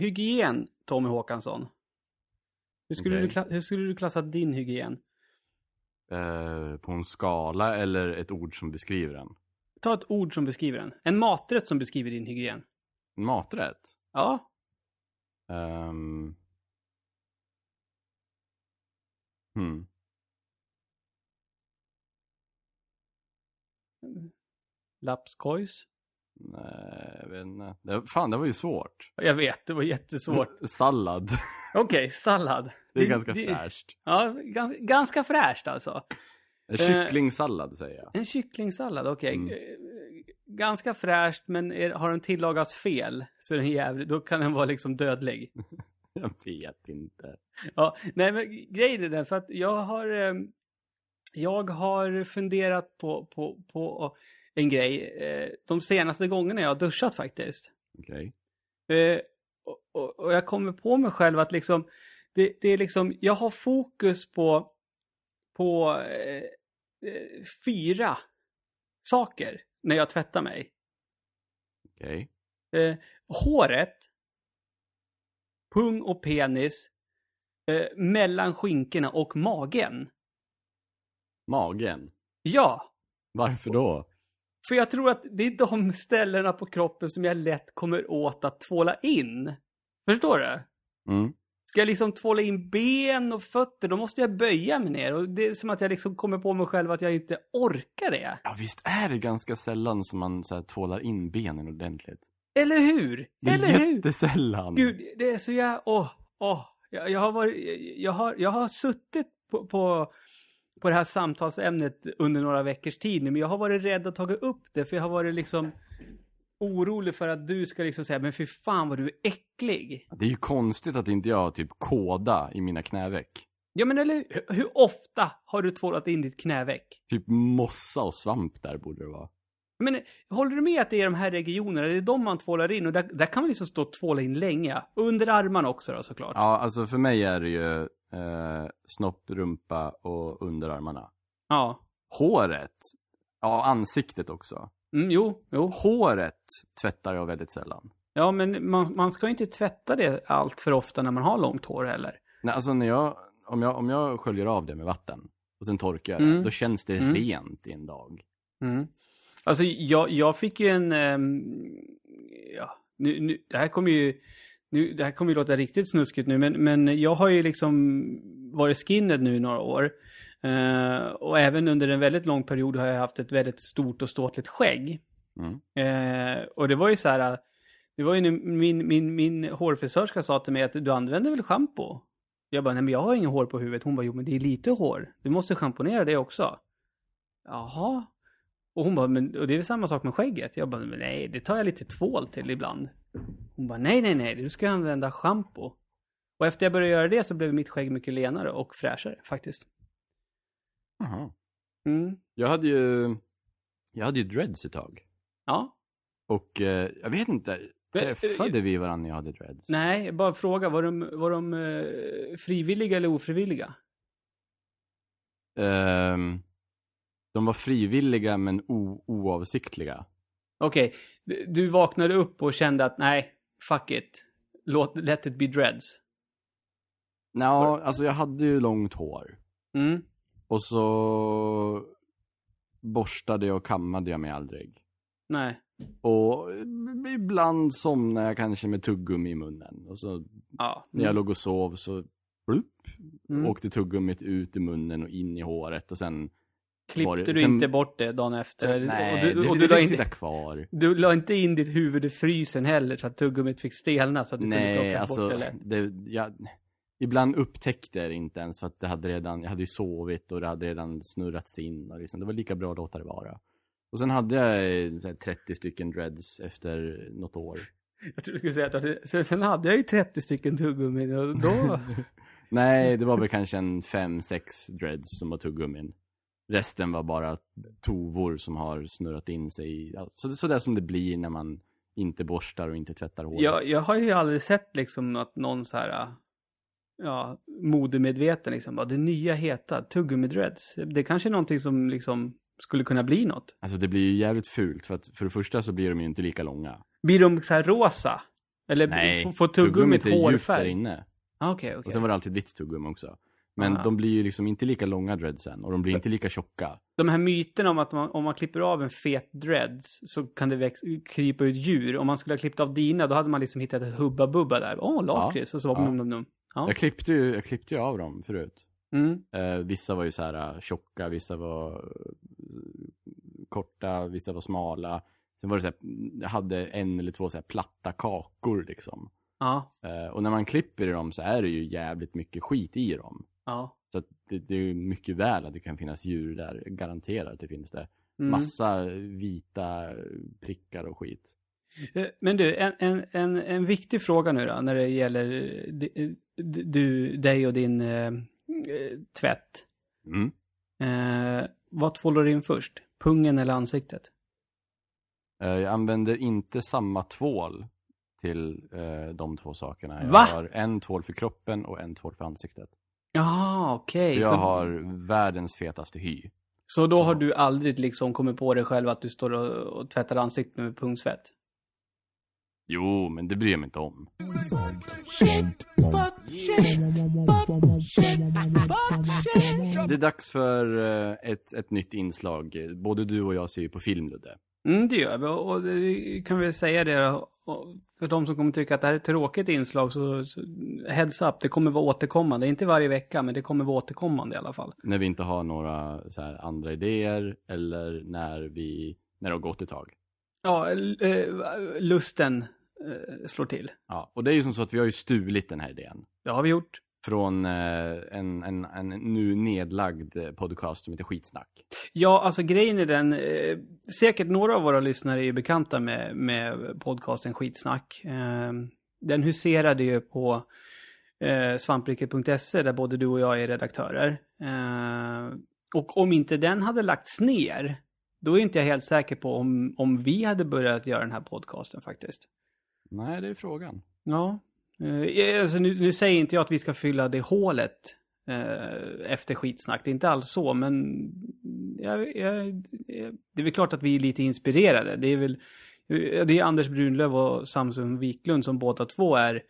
[SPEAKER 2] Hygien, Tommy Håkansson. Hur skulle,
[SPEAKER 3] Okej.
[SPEAKER 2] du, hur skulle du klassa din hygien?
[SPEAKER 3] Eh, på en skala eller ett ord som beskriver den.
[SPEAKER 2] Ta ett ord som beskriver den. En maträtt som beskriver din hygien.
[SPEAKER 3] En maträtt?
[SPEAKER 2] Ja.
[SPEAKER 3] Ehm. Hmm.
[SPEAKER 2] Lapskojs?
[SPEAKER 3] Nej, jag vet inte. Fan, det var ju svårt.
[SPEAKER 2] Jag vet, det var jättesvårt.
[SPEAKER 3] Sallad.
[SPEAKER 2] Okej, sallad.
[SPEAKER 3] Det är ganska
[SPEAKER 2] det-
[SPEAKER 3] fräscht.
[SPEAKER 2] Ja, ganska, ganska fräscht alltså.
[SPEAKER 3] En Kycklingsallad säger jag.
[SPEAKER 2] En kycklingsallad, okej.
[SPEAKER 3] Mm.
[SPEAKER 2] Eh, Ganska fräscht, men är, har den tillagats fel så är den jävlig, då kan den vara liksom dödlig.
[SPEAKER 3] Jag vet inte.
[SPEAKER 2] Ja, nej men grejen är den för att jag har eh, jag har funderat på, på, på en grej eh, de senaste gångerna jag har duschat faktiskt.
[SPEAKER 3] Okej.
[SPEAKER 2] Eh, och, och, och jag kommer på mig själv att liksom det, det är liksom, jag har fokus på på eh, eh, fyra saker när jag tvättar mig.
[SPEAKER 3] Okej.
[SPEAKER 2] Eh, håret, pung och penis, eh, mellan skinkorna och magen.
[SPEAKER 3] Magen.
[SPEAKER 2] Ja,
[SPEAKER 3] Varför då?
[SPEAKER 2] för jag tror att det är de ställena på kroppen som jag lätt kommer åt att tvåla in. Förstår du?
[SPEAKER 3] Mm.
[SPEAKER 2] Ska jag liksom tvåla in ben och fötter, då måste jag böja mig ner. Och det är som att jag liksom kommer på mig själv att jag inte orkar det.
[SPEAKER 3] Ja, visst är det ganska sällan som man så här, tvålar in benen ordentligt.
[SPEAKER 2] Eller hur?
[SPEAKER 3] Det är
[SPEAKER 2] Eller hur?
[SPEAKER 3] jättesällan.
[SPEAKER 2] Gud, det är så jag... Åh, åh. Jag, jag har varit... Jag har, jag har suttit på, på, på det här samtalsämnet under några veckors tid nu, men jag har varit rädd att ta upp det, för jag har varit liksom orolig för att du ska liksom säga, men fy fan vad du är äcklig.
[SPEAKER 3] Det är ju konstigt att inte jag har typ kåda i mina knäveck.
[SPEAKER 2] Ja, men eller hur? Hur ofta har du tvålat in ditt knäveck?
[SPEAKER 3] Typ mossa och svamp där borde det vara.
[SPEAKER 2] Men håller du med att det är de här regionerna, det är de man tvålar in och där, där kan man liksom stå och tvåla in länge. Under armarna också då såklart.
[SPEAKER 3] Ja, alltså för mig är det ju eh, snopp, rumpa och underarmarna.
[SPEAKER 2] Ja.
[SPEAKER 3] Håret. Ja, ansiktet också.
[SPEAKER 2] Mm, jo, jo.
[SPEAKER 3] Håret tvättar jag väldigt sällan.
[SPEAKER 2] Ja, men man, man ska ju inte tvätta det allt för ofta när man har långt hår heller.
[SPEAKER 3] Nej, alltså när jag, om jag, om jag sköljer av det med vatten och sen torkar jag det,
[SPEAKER 2] Mm.
[SPEAKER 3] då känns det
[SPEAKER 2] Mm.
[SPEAKER 3] rent i en dag.
[SPEAKER 2] Mm. Alltså, jag, jag fick ju en... ehm, ja, nu, nu, det här kommer ju... Nu, det här kommer ju låta riktigt snuskigt nu, men, men jag har ju liksom varit skinhead nu i några år. Eh, och även under en väldigt lång period har jag haft ett väldigt stort och ståtligt skägg.
[SPEAKER 3] Mm.
[SPEAKER 2] Eh, och det var ju så här, det var ju när min, min, min hårfrisörska sa till mig att du använder väl schampo? Jag bara, nej men jag har ingen hår på huvudet. Hon bara, jo men det är lite hår. Du måste schamponera det också. Jaha. Och hon bara, men och det är väl samma sak med skägget? Jag bara, men nej det tar jag lite tvål till ibland. Hon bara, nej nej nej, du ska använda schampo. Och efter jag började göra det så blev mitt skägg mycket lenare och fräschare faktiskt.
[SPEAKER 3] Jaha.
[SPEAKER 2] Mm.
[SPEAKER 3] Jag hade ju, jag hade ju dreads ett tag.
[SPEAKER 2] Ja.
[SPEAKER 3] Och eh, jag vet inte, träffade vi varandra när jag hade dreads?
[SPEAKER 2] Nej, bara fråga, var de, var de eh, frivilliga eller ofrivilliga?
[SPEAKER 3] Ehm, de var frivilliga men o- oavsiktliga.
[SPEAKER 2] Okej, du- du vaknade upp och kände att nej, fuck it. Låt, let it be dreads.
[SPEAKER 3] Ja, alltså jag hade ju långt hår.
[SPEAKER 2] Mm.
[SPEAKER 3] Och så borstade och kammade jag mig aldrig.
[SPEAKER 2] Nej.
[SPEAKER 3] Och ibland somnade jag kanske med tuggummi i munnen. Och så
[SPEAKER 2] Ja.
[SPEAKER 3] när jag låg och sov så blup,
[SPEAKER 2] Mm.
[SPEAKER 3] åkte tuggummit ut i munnen och in i håret och sen...
[SPEAKER 2] Klippte
[SPEAKER 3] det-
[SPEAKER 2] du
[SPEAKER 3] sen-
[SPEAKER 2] inte bort det dagen efter?
[SPEAKER 3] nej,
[SPEAKER 2] och du,
[SPEAKER 3] det,
[SPEAKER 2] och
[SPEAKER 3] det
[SPEAKER 2] du, la
[SPEAKER 3] fick
[SPEAKER 2] inte,
[SPEAKER 3] sitta kvar.
[SPEAKER 2] du la inte in ditt huvud i frysen heller så att tuggummit fick stelna så att du kunde
[SPEAKER 3] Nej,
[SPEAKER 2] bort
[SPEAKER 3] alltså,
[SPEAKER 2] det lätt.
[SPEAKER 3] det, jag, ibland upptäckte jag det inte ens för att det hade redan, jag hade ju sovit och det hade redan snurrats in och liksom, det var lika bra att låta det vara. Och sen hade jag eh, här, 30 stycken dreads efter något år.
[SPEAKER 2] Jag tror du skulle säga att hade- sen, hade jag ju 30 stycken tuggummin och då...
[SPEAKER 3] Nej, det var väl kanske en 5-6 dreads som var tuggummin. Resten var bara tovor som har snurrat in sig så, så där som det blir när man inte borstar och inte tvättar håret.
[SPEAKER 2] jag, jag har ju aldrig sett liksom att någon så här... Ja, modemedveten liksom. Bara, det nya heta, tuggummi-dreads. Det kanske är någonting som liksom skulle kunna bli något.
[SPEAKER 3] Alltså det blir ju jävligt fult för att för det första så blir de ju inte lika långa.
[SPEAKER 2] Blir de så här rosa? Eller
[SPEAKER 3] Nej,
[SPEAKER 2] får tuggummit
[SPEAKER 3] är djupt där
[SPEAKER 2] hårfärg?
[SPEAKER 3] inne.
[SPEAKER 2] Ah, Okej, okej.
[SPEAKER 3] Och sen var det alltid vitt tuggummi också. Men
[SPEAKER 2] Ah.
[SPEAKER 3] de blir ju liksom inte lika långa dreadsen och de blir inte lika tjocka.
[SPEAKER 2] De här myterna om att man, om man klipper av en fet dreads så kan det väx, krypa ut djur. Om man skulle ha klippt av dina, då hade man liksom hittat ett hubba-bubba där. Åh, lakrits. och så var
[SPEAKER 3] ja.
[SPEAKER 2] num, num, num. Ja.
[SPEAKER 3] Jag klippte ju, jag klippte ju av dem förut.
[SPEAKER 2] Mm.
[SPEAKER 3] Eh, vissa var ju så här eh, tjocka, vissa var eh, korta, vissa var smala. Sen var det så här, jag hade en eller två så här platta kakor liksom.
[SPEAKER 2] Ja,
[SPEAKER 3] Eh, och när man klipper i dem så är det ju jävligt mycket skit i dem.
[SPEAKER 2] ja.
[SPEAKER 3] Så det, det är mycket väl att det kan finnas djur där, garanterat att det finns det.
[SPEAKER 2] Mm.
[SPEAKER 3] Massa vita prickar och skit.
[SPEAKER 2] Eh, Men du, en, en, en, en viktig fråga nu då när det gäller di- di- du, dig och din eh, eh, tvätt.
[SPEAKER 3] Mm.
[SPEAKER 2] Eh, vad tvålar du in först? Pungen eller ansiktet?
[SPEAKER 3] Eh, jag använder inte samma tvål till eh, de två sakerna. Jag
[SPEAKER 2] Va?
[SPEAKER 3] har en tvål för kroppen och en tvål för ansiktet.
[SPEAKER 2] Ja, okej.
[SPEAKER 3] Jag
[SPEAKER 2] Så,
[SPEAKER 3] har världens fetaste hy.
[SPEAKER 2] så då har du aldrig liksom kommit på dig själv att du står och, och tvättar ansiktet med pungsvett?
[SPEAKER 3] Jo, men det bryr jag mig inte om. Det är dags för eh, ett, ett nytt inslag. Både du och jag ser ju på film, Ludde.
[SPEAKER 2] Mm, det gör vi. Och det kan vi säga det då, för de som kommer tycka att det här är ett tråkigt inslag så, så heads up, det kommer vara återkommande. Inte varje vecka, men det kommer vara återkommande i alla fall.
[SPEAKER 3] När vi inte har några så här, andra idéer eller när, vi, när det har gått ett tag.
[SPEAKER 2] Ja, eh, lusten eh, slår till.
[SPEAKER 3] Ja, och det är ju som så att vi har ju stulit den här idén.
[SPEAKER 2] Det har vi gjort.
[SPEAKER 3] Från eh, en, en, en nu nedlagd eh, podcast som heter Skitsnack.
[SPEAKER 2] Ja, alltså grejen är den, eh, säkert några av våra lyssnare är ju bekanta med, med podcasten Skitsnack. Eh, den huserade ju på eh, svampriket.se där både du och jag är redaktörer. Eh, och om inte den hade lagts ner, då är inte jag helt säker på om, om vi hade börjat göra den här podcasten faktiskt.
[SPEAKER 3] Nej, det är frågan.
[SPEAKER 2] Ja. Eh, alltså nu, nu säger inte jag att vi ska fylla det hålet eh, efter skitsnack. Det är inte alls så, men jag, jag, det är väl klart att vi är lite inspirerade. Det är väl det är Anders Brunlöv och Samson Wiklund som båda två är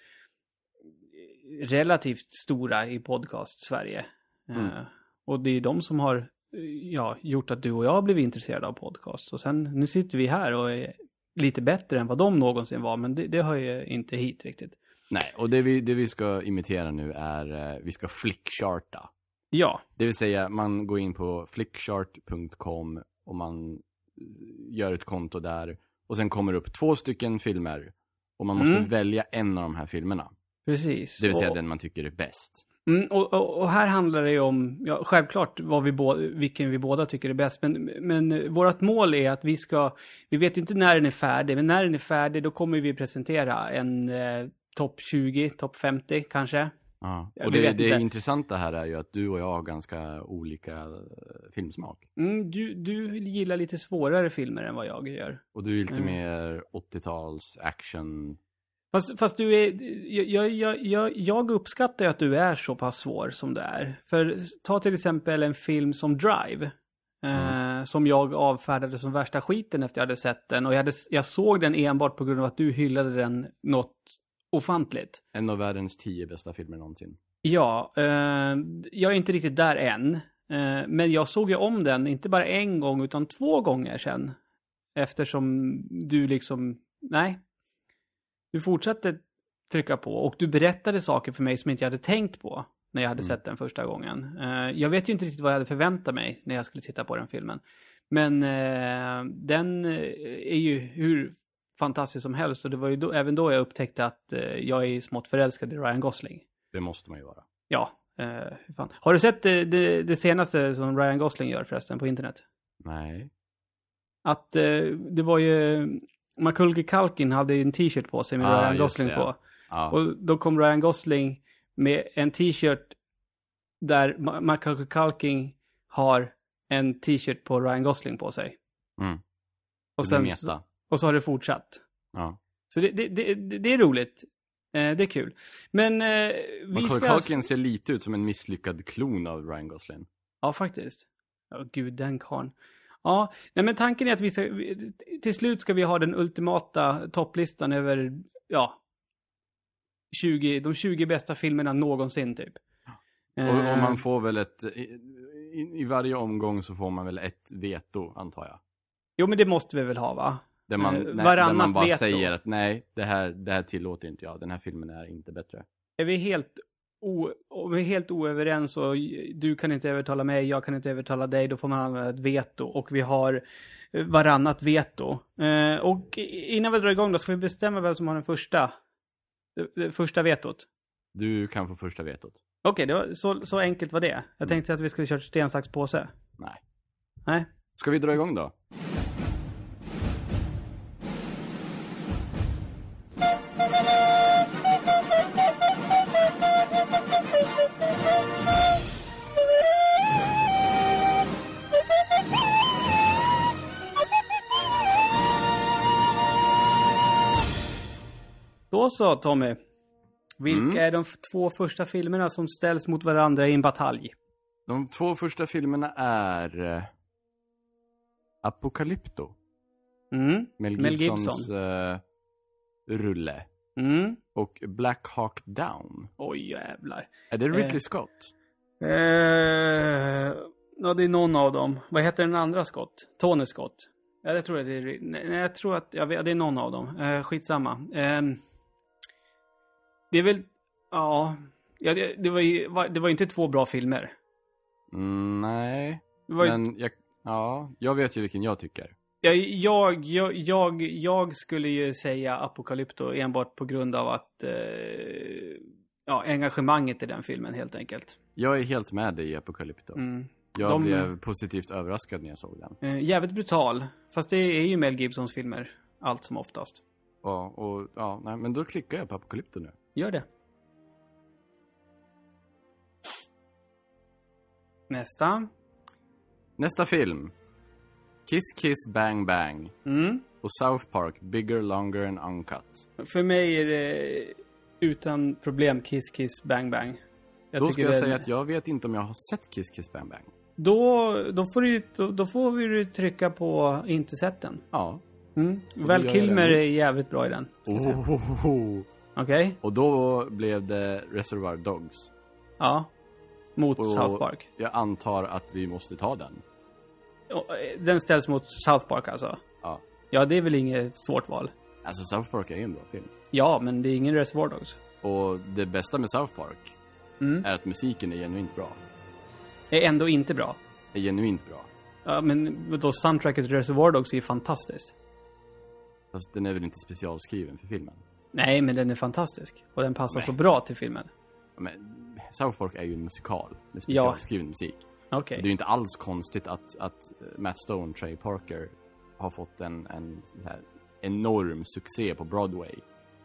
[SPEAKER 2] relativt stora i podcast-Sverige.
[SPEAKER 3] Mm.
[SPEAKER 2] Eh, och det är de som har eh, ja, gjort att du och jag har blivit intresserade av podcast. Och sen, nu sitter vi här och är lite bättre än vad de någonsin var, men det, det hör ju inte hit riktigt.
[SPEAKER 3] Nej, och det vi, det vi ska imitera nu är, eh, vi ska flickcharta.
[SPEAKER 2] Ja,
[SPEAKER 3] Det vill säga, man går in på flickchart.com och man eh, gör ett konto där. Och sen kommer det upp två stycken filmer. Och man måste
[SPEAKER 2] Mm.
[SPEAKER 3] välja en av de här filmerna.
[SPEAKER 2] precis.
[SPEAKER 3] Det vill säga
[SPEAKER 2] och,
[SPEAKER 3] den man tycker är bäst.
[SPEAKER 2] Mm, och, och, och här handlar det ju om, ja, självklart vad vi vilken vi båda tycker är bäst, men, men vårt mål är att vi ska, vi vet inte när den är färdig, men när den är färdig då kommer vi presentera en eh, topp 20, topp 50 kanske.
[SPEAKER 3] Ja. Och det, det intressanta här är ju att du och jag har ganska olika eh, filmsmak.
[SPEAKER 2] Mm, du, du gillar lite svårare filmer än vad jag gör.
[SPEAKER 3] Och du är lite
[SPEAKER 2] Mm.
[SPEAKER 3] mer 80-tals action.
[SPEAKER 2] Fast, fast du är, jag, jag, jag, jag uppskattar att du är så pass svår som du är. För ta till exempel en film som Drive. Eh, som jag avfärdade som värsta skiten efter jag hade sett den. Och jag, hade, jag såg den enbart på grund av att du hyllade den något ofantligt.
[SPEAKER 3] En av världens tio bästa filmer någonsin.
[SPEAKER 2] Ja, eh, jag är inte riktigt där än. Eh, men jag såg ju om den, inte bara en gång utan två gånger sen. Eftersom du liksom, nej. Du fortsatte trycka på och du berättade saker för mig som inte jag hade tänkt på när jag hade
[SPEAKER 3] Mm.
[SPEAKER 2] sett den första gången. Eh, jag vet ju inte riktigt vad jag hade förväntat mig när jag skulle titta på den filmen. Men eh, den eh, är ju hur fantastisk som helst och det var ju då, även då jag upptäckte att jag är smått förälskad i Ryan Gosling.
[SPEAKER 3] Det måste man ju vara.
[SPEAKER 2] Ja, fan. Har du sett det, det, det senaste som Ryan Gosling gör förresten på internet?
[SPEAKER 3] Nej.
[SPEAKER 2] Att det var ju... Macaulay Culkin hade ju en t-shirt på sig med
[SPEAKER 3] Ah,
[SPEAKER 2] Ryan Gosling
[SPEAKER 3] det,
[SPEAKER 2] på.
[SPEAKER 3] ja. Ja.
[SPEAKER 2] Och då kom Ryan Gosling med en t-shirt där Ma- Macaulay Culkin har en t-shirt på Ryan Gosling på sig.
[SPEAKER 3] Mm.
[SPEAKER 2] Och, sen, och så har det fortsatt.
[SPEAKER 3] Ja.
[SPEAKER 2] Så det, det, det, det är roligt. Eh, det är kul. Men eh, vi
[SPEAKER 3] Macaulay
[SPEAKER 2] ska...
[SPEAKER 3] Culkin ser lite ut som en misslyckad klon av Ryan Gosling.
[SPEAKER 2] Ja, faktiskt. Ja, gud, den karln. Ja, nej men tanken är att vi ska, till slut ska vi ha den ultimata topplistan över, ja, 20, de 20 bästa filmerna någonsin typ.
[SPEAKER 3] Och, och
[SPEAKER 2] Eh,
[SPEAKER 3] man får väl ett, i, i, varje omgång så får man väl ett veto, antar jag.
[SPEAKER 2] Jo, men det måste vi väl ha, va?
[SPEAKER 3] Där man,
[SPEAKER 2] Eh,
[SPEAKER 3] nej, där
[SPEAKER 2] varannat
[SPEAKER 3] man bara
[SPEAKER 2] veto.
[SPEAKER 3] säger att nej, det här, det här tillåter inte jag. Den här filmen är inte bättre.
[SPEAKER 2] Är vi helt o, om vi är helt oöverens och du kan inte övertala mig, jag kan inte övertala dig, då får man använda ett veto. Och vi har eh, varannat veto. Eh, och innan vi drar igång då, ska vi bestämma vem som har den första, det, det första vetot?
[SPEAKER 3] Du kan få första vetot.
[SPEAKER 2] Okej, var, så, så enkelt var det. Jag tänkte att vi skulle kört sten, sax, påse.
[SPEAKER 3] Nej.
[SPEAKER 2] Nej?
[SPEAKER 3] Ska vi dra igång då?
[SPEAKER 2] Då så, Tommy. Vilka
[SPEAKER 3] Mm.
[SPEAKER 2] är de två första filmerna som ställs mot varandra i en batalj?
[SPEAKER 3] De två första filmerna är... eh, Apocalypto.
[SPEAKER 2] Mm.
[SPEAKER 3] Mel
[SPEAKER 2] Mel
[SPEAKER 3] Gibsons
[SPEAKER 2] Gibson.
[SPEAKER 3] eh, rulle.
[SPEAKER 2] Mm.
[SPEAKER 3] Och Black Hawk Down.
[SPEAKER 2] Oj, jävlar.
[SPEAKER 3] Är det Ridley
[SPEAKER 2] Eh.
[SPEAKER 3] Scott?
[SPEAKER 2] Eh, ja, det är någon av dem. Vad heter den andra Scott? Tony Scott? Ja, jag tror att det är... Nej, jag tror att... Jag vet, det är någon av dem. Eh, skitsamma. Eh, det är väl... Ja... ja det, det, var ju, det var inte två bra filmer.
[SPEAKER 3] Mm, nej.
[SPEAKER 2] Ju,
[SPEAKER 3] Men jag, ja, jag vet ju vilken jag tycker.
[SPEAKER 2] jag, jag, jag, jag, jag skulle ju säga Apocalypto enbart på grund av att... Eh, ja, engagemanget i den filmen helt enkelt.
[SPEAKER 3] Jag är helt med dig i Apocalypto.
[SPEAKER 2] Mm.
[SPEAKER 3] Jag
[SPEAKER 2] De-
[SPEAKER 3] blev positivt överraskad när jag såg den.
[SPEAKER 2] Eh, jävligt brutal. Fast det är ju Mel Gibsons filmer. Allt som oftast.
[SPEAKER 3] Ja, och, ja, nej, men då klickar jag på Apocalypto nu.
[SPEAKER 2] Gör det. Nästa.
[SPEAKER 3] Nästa film. Kiss Kiss Bang Bang.
[SPEAKER 2] Mm.
[SPEAKER 3] Och South Park, Bigger, Longer and Uncut.
[SPEAKER 2] För mig är det utan problem Kiss Kiss Bang Bang. Jag
[SPEAKER 3] då ska jag säga att jag vet inte om jag har sett Kiss Kiss Bang Bang.
[SPEAKER 2] Då, då, får du, då, då får vi ju trycka på inte sett den.
[SPEAKER 3] Ja.
[SPEAKER 2] Mm.
[SPEAKER 3] jag
[SPEAKER 2] Kilmer är jävligt bra i den. ska jag säga.
[SPEAKER 3] Oh.
[SPEAKER 2] Okej?
[SPEAKER 3] Och då blev det Reservoir Dogs.
[SPEAKER 2] Ja. Mot
[SPEAKER 3] Och-
[SPEAKER 2] South Park.
[SPEAKER 3] Jag antar att vi måste ta den.
[SPEAKER 2] Den ställs mot South Park alltså?
[SPEAKER 3] Ja.
[SPEAKER 2] Ja, det är väl inget svårt val.
[SPEAKER 3] Alltså South Park är ju en bra film.
[SPEAKER 2] Ja, men det är ingen Reservoir Dogs.
[SPEAKER 3] Och det bästa med South Park
[SPEAKER 2] Mm.
[SPEAKER 3] är att musiken är genuint bra.
[SPEAKER 2] Är ändå inte bra.
[SPEAKER 3] Är genuint bra.
[SPEAKER 2] Ja, men då soundtracket till Reservoir Dogs är ju fantastiskt.
[SPEAKER 3] Fast den är väl inte specialskriven för filmen.
[SPEAKER 2] Nej, men den är fantastisk. Och den passar
[SPEAKER 3] Nej.
[SPEAKER 2] så bra till filmen.
[SPEAKER 3] Ja, Men South Park är ju en musikal med specialskriven musik.
[SPEAKER 2] Okej.
[SPEAKER 3] Det är ju inte alls konstigt att, att Matt Stone, Trey Parker, har fått en, en enorm succé på Broadway.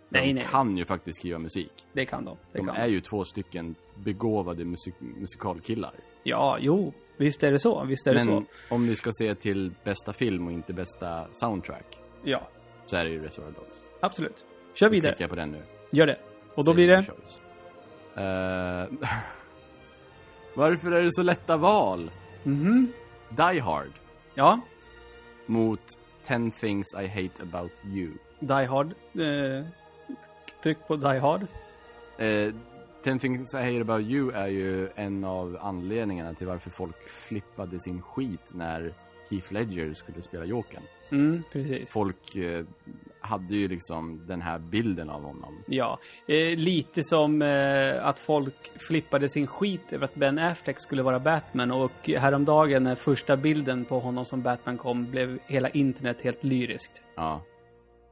[SPEAKER 2] Nej,
[SPEAKER 3] de
[SPEAKER 2] nej.
[SPEAKER 3] kan ju faktiskt skriva musik.
[SPEAKER 2] Det kan de. Det
[SPEAKER 3] De
[SPEAKER 2] kan
[SPEAKER 3] är
[SPEAKER 2] de.
[SPEAKER 3] ju två stycken begåvade musik musikalkillar.
[SPEAKER 2] Ja, jo. Visst är det så. Visst är det
[SPEAKER 3] Men
[SPEAKER 2] så.
[SPEAKER 3] om vi ska se till bästa film och inte bästa soundtrack
[SPEAKER 2] Ja,
[SPEAKER 3] så är det ju Reservoir Dogs.
[SPEAKER 2] absolut. Kör
[SPEAKER 3] Då
[SPEAKER 2] vidare.
[SPEAKER 3] klickar jag på den nu.
[SPEAKER 2] Gör det. Och då
[SPEAKER 3] Save
[SPEAKER 2] blir det...
[SPEAKER 3] Eh, Varför är det så lätta val?
[SPEAKER 2] Mhm.
[SPEAKER 3] Die Hard
[SPEAKER 2] Ja.
[SPEAKER 3] mot 10 things I hate about you.
[SPEAKER 2] Die Hard. Eh, tryck på Die Hard.
[SPEAKER 3] Eh, 10 things I hate about you är ju en av anledningarna till varför folk flippade sin skit när Heath Ledger skulle spela Jokern.
[SPEAKER 2] Mm, precis.
[SPEAKER 3] Folk eh, hade ju liksom den här bilden av honom.
[SPEAKER 2] Ja, eh, lite som eh, att folk flippade sin skit över att Ben Affleck skulle vara Batman och häromdagen när första bilden på honom som Batman kom blev hela internet helt lyriskt.
[SPEAKER 3] Ja.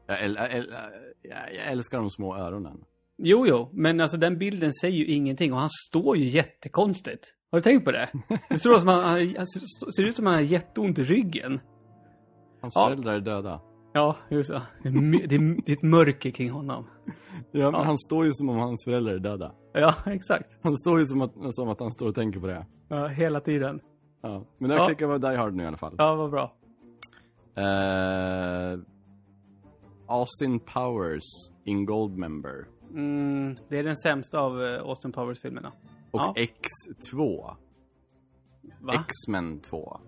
[SPEAKER 3] Jag, äl- äl- jag, älskar de små öronen.
[SPEAKER 2] Jo, jo, men alltså den bilden säger ju ingenting och han står ju jättekonstigt. Har du tänkt på det? Det ser ut som att han, han ser ut som att han har jätteont i ryggen.
[SPEAKER 3] Hans
[SPEAKER 2] Ja.
[SPEAKER 3] föräldrar är döda.
[SPEAKER 2] Ja, just det. Det är, det är, det är ett mörker kring honom.
[SPEAKER 3] Ja, men
[SPEAKER 2] Ja.
[SPEAKER 3] han står ju som om hans föräldrar är döda.
[SPEAKER 2] Ja, exakt.
[SPEAKER 3] Han står ju som att, som att han står och tänker på det.
[SPEAKER 2] Ja, hela tiden.
[SPEAKER 3] Ja. Men jag
[SPEAKER 2] Ja.
[SPEAKER 3] klickar på Die Hard nu i alla fall.
[SPEAKER 2] Ja, vad bra.
[SPEAKER 3] Eh, Austin Powers in Goldmember.
[SPEAKER 2] Mm, det är den sämsta av eh, Austin Powers-filmerna.
[SPEAKER 3] Och
[SPEAKER 2] Ja.
[SPEAKER 3] X2.
[SPEAKER 2] Va?
[SPEAKER 3] X-Men 2.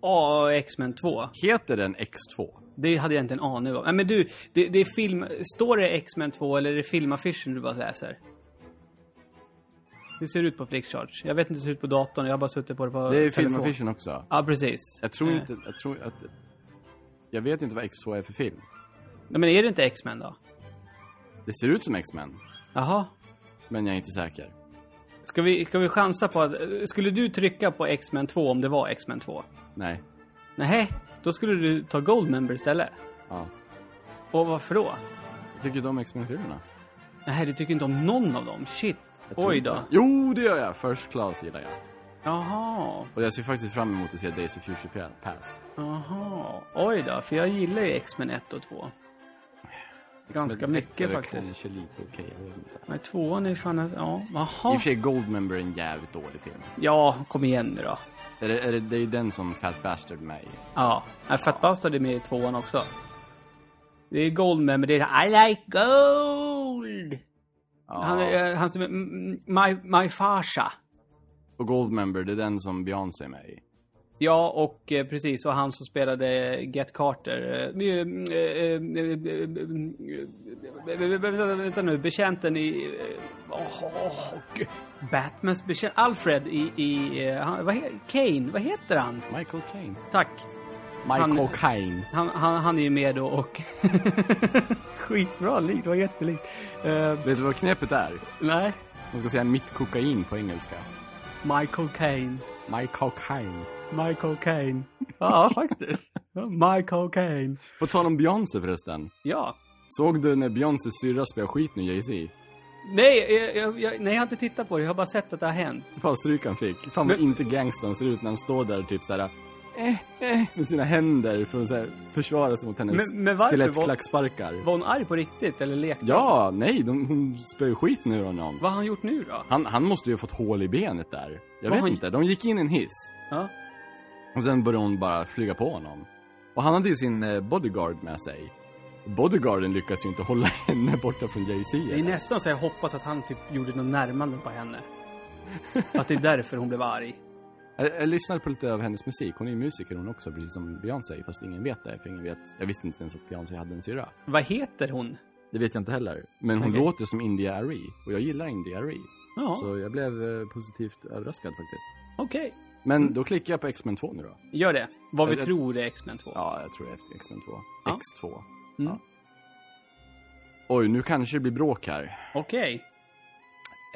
[SPEAKER 2] Ja, X-Men 2.
[SPEAKER 3] Heter den X2?
[SPEAKER 2] Det hade jag inte en aning om. Nej, men du, det, det är film... Står det X-Men 2 eller är det filmaffischen du bara läser? Hur ser det ut på Flickcharge? Jag vet inte hur det ser ut på datorn, jag har bara suttit på det på
[SPEAKER 3] Det är
[SPEAKER 2] telefon.
[SPEAKER 3] filmaffischen också.
[SPEAKER 2] Ja, precis.
[SPEAKER 3] Jag tror
[SPEAKER 2] Eh,
[SPEAKER 3] inte, jag tror att... Jag vet inte vad X2 är för film.
[SPEAKER 2] Nej, men är det inte X-Men då?
[SPEAKER 3] Det ser ut som X-Men,
[SPEAKER 2] Jaha.
[SPEAKER 3] men jag är inte säker.
[SPEAKER 2] Ska vi, ska vi chansa på att... Skulle du trycka på X-Men 2 om det var X-Men 2?
[SPEAKER 3] Nej.
[SPEAKER 2] Nej, då skulle du ta Goldmember istället.
[SPEAKER 3] Ja.
[SPEAKER 2] Och varför då?
[SPEAKER 3] Jag tycker du om X-Men-filmerna?
[SPEAKER 2] Nej, du tycker inte om någon av dem. Shit. Oj
[SPEAKER 3] inte.
[SPEAKER 2] då.
[SPEAKER 3] Jo, det gör jag. First Class gillar jag.
[SPEAKER 2] Jaha.
[SPEAKER 3] Och jag ser faktiskt fram emot att se Days of Future Past.
[SPEAKER 2] Jaha. Oj då, för jag gillar ju X-Men 1 och 2. Ganska mycket faktiskt.
[SPEAKER 3] kanske lite okej. inte.
[SPEAKER 2] Men tvåan är fan... Ja,
[SPEAKER 3] I och
[SPEAKER 2] jaha.
[SPEAKER 3] för sig Goldmember är en jävligt dålig film.
[SPEAKER 2] Ja, kom igen nu då.
[SPEAKER 3] Är det, är det, det är den som Fat Bastard med i.
[SPEAKER 2] Ja, Nej, Fat Bastard är med i tvåan också. Det är Goldman, men det är I like gold!
[SPEAKER 3] Ja.
[SPEAKER 2] Han är, han som är My, my Fasha.
[SPEAKER 3] Och Goldmember, det är den som Beyoncé är med i.
[SPEAKER 2] Ja, och eh, precis. Och han som spelade Get Carter. Eh, eh, eh, eh, eh, Vänta nu, betjänten i... eh, gud. Batmans betjänt. Alfred i... i eh, han, vad Kane, vad heter han?
[SPEAKER 3] Michael Caine.
[SPEAKER 2] Tack.
[SPEAKER 3] Michael
[SPEAKER 2] Han-
[SPEAKER 3] Caine.
[SPEAKER 2] Han, han, han är ju med då och... Skitbra likt, det var jättelikt. Eh,
[SPEAKER 3] Vet du vad knepet är?
[SPEAKER 2] nej,
[SPEAKER 3] Man ska säga mitt kokain på engelska.
[SPEAKER 2] Michael Caine.
[SPEAKER 3] Michael Caine.
[SPEAKER 2] Michael Caine. Ja, faktiskt. Michael Caine.
[SPEAKER 3] På tal om Beyoncé förresten.
[SPEAKER 2] Ja.
[SPEAKER 3] Såg du när Beyoncés syrra spelade skit med Jay-Z?
[SPEAKER 2] Nej jag, jag, jag, nej, jag har inte tittat på det. Jag har bara sett att det har hänt.
[SPEAKER 3] Fan stryk han fick. Fan vad
[SPEAKER 2] Men-
[SPEAKER 3] inte gangstan ser ut när han står där typ såhär eh, eh, med sina händer för att så här, försvara sig mot hennes
[SPEAKER 2] Men- men varför?
[SPEAKER 3] skelettklacksparkar.
[SPEAKER 2] Var hon arg på riktigt eller lekte?
[SPEAKER 3] Ja, nej, de, hon spöar skit nu honom.
[SPEAKER 2] Vad har han gjort nu då?
[SPEAKER 3] Han, han måste ju ha fått hål i benet där. Jag
[SPEAKER 2] Vad
[SPEAKER 3] vet
[SPEAKER 2] har-
[SPEAKER 3] inte, de gick in i en hiss.
[SPEAKER 2] Ja.
[SPEAKER 3] Och sen började hon bara flyga på honom. Och han hade ju sin eh, bodyguard med sig. Bodyguarden lyckas ju inte hålla henne borta från Jay-Z.
[SPEAKER 2] Det är nästan så jag hoppas att han typ gjorde något närmande på henne. Att det är därför hon blev arg.
[SPEAKER 3] Jag, jag lyssnade på lite av hennes musik. Hon är ju musiker hon också, precis som Beyoncé. Fast ingen vet det, för ingen vet. Jag visste inte ens att Beyoncé hade en syrra.
[SPEAKER 2] Vad heter hon?
[SPEAKER 3] Det vet jag inte heller. Men hon
[SPEAKER 2] Okej.
[SPEAKER 3] låter som India Arie. Och jag gillar India Arie.
[SPEAKER 2] Ja,
[SPEAKER 3] Så jag blev eh, positivt överraskad faktiskt.
[SPEAKER 2] okej.
[SPEAKER 3] Men då klickar jag på X-Men 2 nu då.
[SPEAKER 2] Gör det. Vad vi
[SPEAKER 3] Jag-
[SPEAKER 2] tror är X-Men 2.
[SPEAKER 3] Ja, jag tror det är X-Men 2.
[SPEAKER 2] Ja.
[SPEAKER 3] X2.
[SPEAKER 2] Mm.
[SPEAKER 3] Ja. Oj, nu kanske det blir bråk här.
[SPEAKER 2] Okej.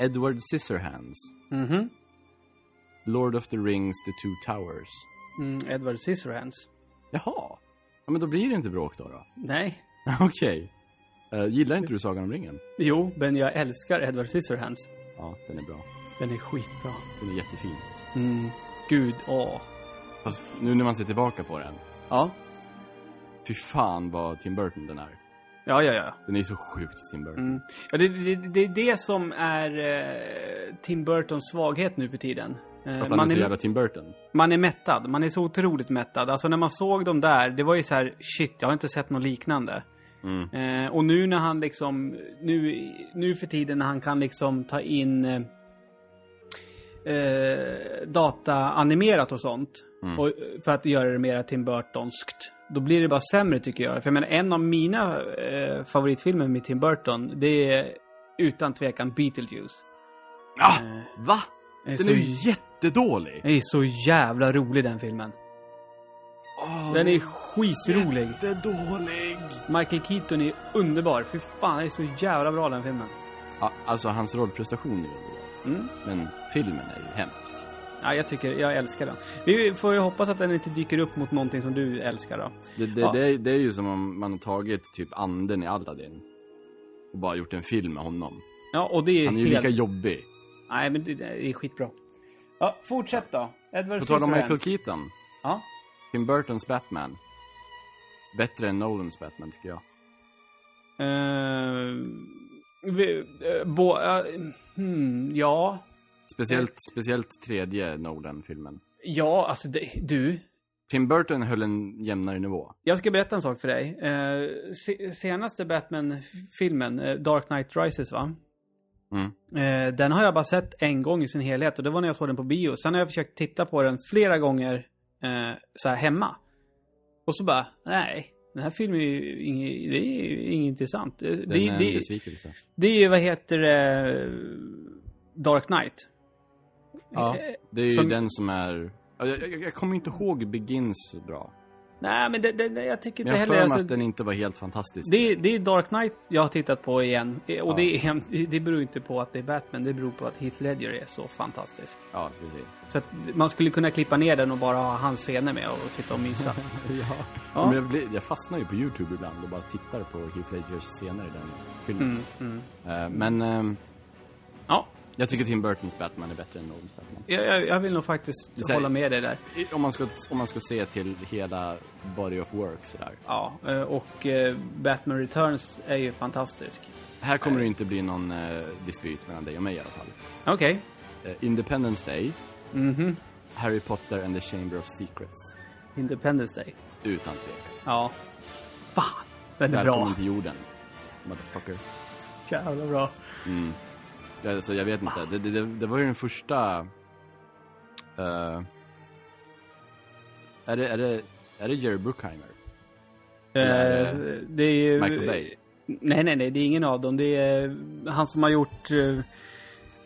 [SPEAKER 3] Edward Scissorhands.
[SPEAKER 2] Mhm.
[SPEAKER 3] Lord of the Rings, The Two Towers.
[SPEAKER 2] Mm, Edward Scissorhands.
[SPEAKER 3] Jaha. Ja, men då blir det inte bråk då. då.
[SPEAKER 2] Nej.
[SPEAKER 3] Okej. Eh, gillar inte du Sagan om ringen?
[SPEAKER 2] Jo, men jag älskar Edward Scissorhands.
[SPEAKER 3] Ja, den är bra.
[SPEAKER 2] Den är skitbra.
[SPEAKER 3] Den är jättefin.
[SPEAKER 2] Mm. Gud, åh.
[SPEAKER 3] Fast nu när man ser tillbaka på den.
[SPEAKER 2] Ja.
[SPEAKER 3] Fy fan vad Tim Burton den är.
[SPEAKER 2] Ja, ja, ja.
[SPEAKER 3] Den är så sjukt Tim Burton.
[SPEAKER 2] Mm. ja det, det, det är det som är eh, Tim Burtons svaghet nu för tiden. Eh,
[SPEAKER 3] han är så jävla Tim Burton.
[SPEAKER 2] man är mättad. Man är så otroligt mättad. Alltså när man såg dem där, det var ju så här, shit, jag har inte sett något liknande.
[SPEAKER 3] Mm.
[SPEAKER 2] Eh, och nu när han liksom, nu, nu för tiden när han kan liksom ta in eh, dataanimerat och sånt.
[SPEAKER 3] Mm.
[SPEAKER 2] Och, för att göra det mer Tim Burtonskt. Då blir det bara sämre tycker jag. För jag menar, en av mina eh, favoritfilmer med Tim Burton, det är utan tvekan Beetlejuice.
[SPEAKER 3] Ah,
[SPEAKER 2] Eh,
[SPEAKER 3] va?
[SPEAKER 2] är
[SPEAKER 3] Den
[SPEAKER 2] så,
[SPEAKER 3] är ju jättedålig.
[SPEAKER 2] är så jävla rolig den filmen.
[SPEAKER 3] Oh,
[SPEAKER 2] Den är skitrolig.
[SPEAKER 3] jättedålig.
[SPEAKER 2] Michael Keaton är underbar. Fy fan, det är så jävla bra den filmen.
[SPEAKER 3] Ja, alltså hans rollprestation är ju.
[SPEAKER 2] Mm.
[SPEAKER 3] Men filmen är ju hemsk.
[SPEAKER 2] Ja, jag tycker, jag älskar den. Vi får ju hoppas att den inte dyker upp mot någonting som du älskar då.
[SPEAKER 3] Det, det,
[SPEAKER 2] Ja.
[SPEAKER 3] det, är, det är ju som om man har tagit typ anden i Aladdin. Och bara gjort en film med honom.
[SPEAKER 2] Ja, och det är
[SPEAKER 3] Han är ju
[SPEAKER 2] helt...
[SPEAKER 3] lika jobbig.
[SPEAKER 2] Nej, men det, är skitbra. Ja, fortsätt då. Edward
[SPEAKER 3] På tal om Michael. Keaton.
[SPEAKER 2] Ja.
[SPEAKER 3] Tim Burtons Batman. Bättre än Nolans Batman tycker jag.
[SPEAKER 2] Uh, bo, eh, hmm, ja.
[SPEAKER 3] Speciellt, speciellt tredje Nolan-filmen.
[SPEAKER 2] Ja, alltså det, du.
[SPEAKER 3] Tim Burton höll en jämnare nivå.
[SPEAKER 2] Jag ska berätta en sak för dig. Eh, se, senaste Batman-filmen, eh, Dark Knight Rises va?
[SPEAKER 3] Mm.
[SPEAKER 2] Den har jag bara sett en gång i sin helhet och det var när jag såg den på bio. Sen har jag försökt titta på den flera gånger så här hemma. Och så bara, nej. Den här filmen är ju inget, det är inget intressant. Det, det,
[SPEAKER 3] är en
[SPEAKER 2] det,
[SPEAKER 3] besvikelse.
[SPEAKER 2] det är ju, vad heter det, Dark Knight.
[SPEAKER 3] Ja,
[SPEAKER 2] Eh,
[SPEAKER 3] det är ju
[SPEAKER 2] som-
[SPEAKER 3] den som är... Ja, Jag, jag, jag kommer inte ihåg Begins bra.
[SPEAKER 2] Nej, men det, det, jag tycker
[SPEAKER 3] Men
[SPEAKER 2] inte
[SPEAKER 3] jag har
[SPEAKER 2] heller...
[SPEAKER 3] mig
[SPEAKER 2] Alltså,
[SPEAKER 3] att den inte var helt fantastisk.
[SPEAKER 2] det, är- det är Dark Knight jag har tittat på igen. Eh, Och
[SPEAKER 3] Ja.
[SPEAKER 2] det, är, det beror inte på att det är Batman, det beror på att Heath Ledger är så fantastisk.
[SPEAKER 3] Ja, precis.
[SPEAKER 2] Så att man skulle kunna klippa ner den och bara ha hans scener med och sitta och mysa.
[SPEAKER 3] ja.
[SPEAKER 2] Ja.
[SPEAKER 3] Men jag, blir, jag fastnar ju på YouTube ibland och bara tittar på Heath Ledgers scener i den filmen.
[SPEAKER 2] Mm, mm.
[SPEAKER 3] Eh, men ehm,
[SPEAKER 2] Ja,
[SPEAKER 3] jag tycker Tim Burtons Batman är bättre än Nolans Batman.
[SPEAKER 2] jag, jag, jag vill nog faktiskt
[SPEAKER 3] säger-
[SPEAKER 2] hålla med dig där.
[SPEAKER 3] Om man ska, om man ska se till hela body of work sådär.
[SPEAKER 2] Ja, eh, och eh, Batman Returns är ju fantastisk.
[SPEAKER 3] Här kommer det inte bli någon uh, dispyt mellan dig och mig i alla fall.
[SPEAKER 2] Okej.
[SPEAKER 3] Eh, Independence Day,
[SPEAKER 2] Mhm.
[SPEAKER 3] Harry Potter and the Chamber of Secrets.
[SPEAKER 2] Independence Day.
[SPEAKER 3] Utan tvekan.
[SPEAKER 2] Ja. Fan, den är
[SPEAKER 3] Välkommen
[SPEAKER 2] bra.
[SPEAKER 3] till jorden. Motherfucker.
[SPEAKER 2] Jävla bra.
[SPEAKER 3] Mm. Ja, Alltså, jag vet inte. Det, det, det, var ju den första... eh, är, det, är, det, är det Jerry Bruckheimer?
[SPEAKER 2] Eh,
[SPEAKER 3] är
[SPEAKER 2] det är ju...
[SPEAKER 3] Michael Bay?
[SPEAKER 2] Nej, nej, nej, det är ingen av dem. Det är han som har gjort... eh,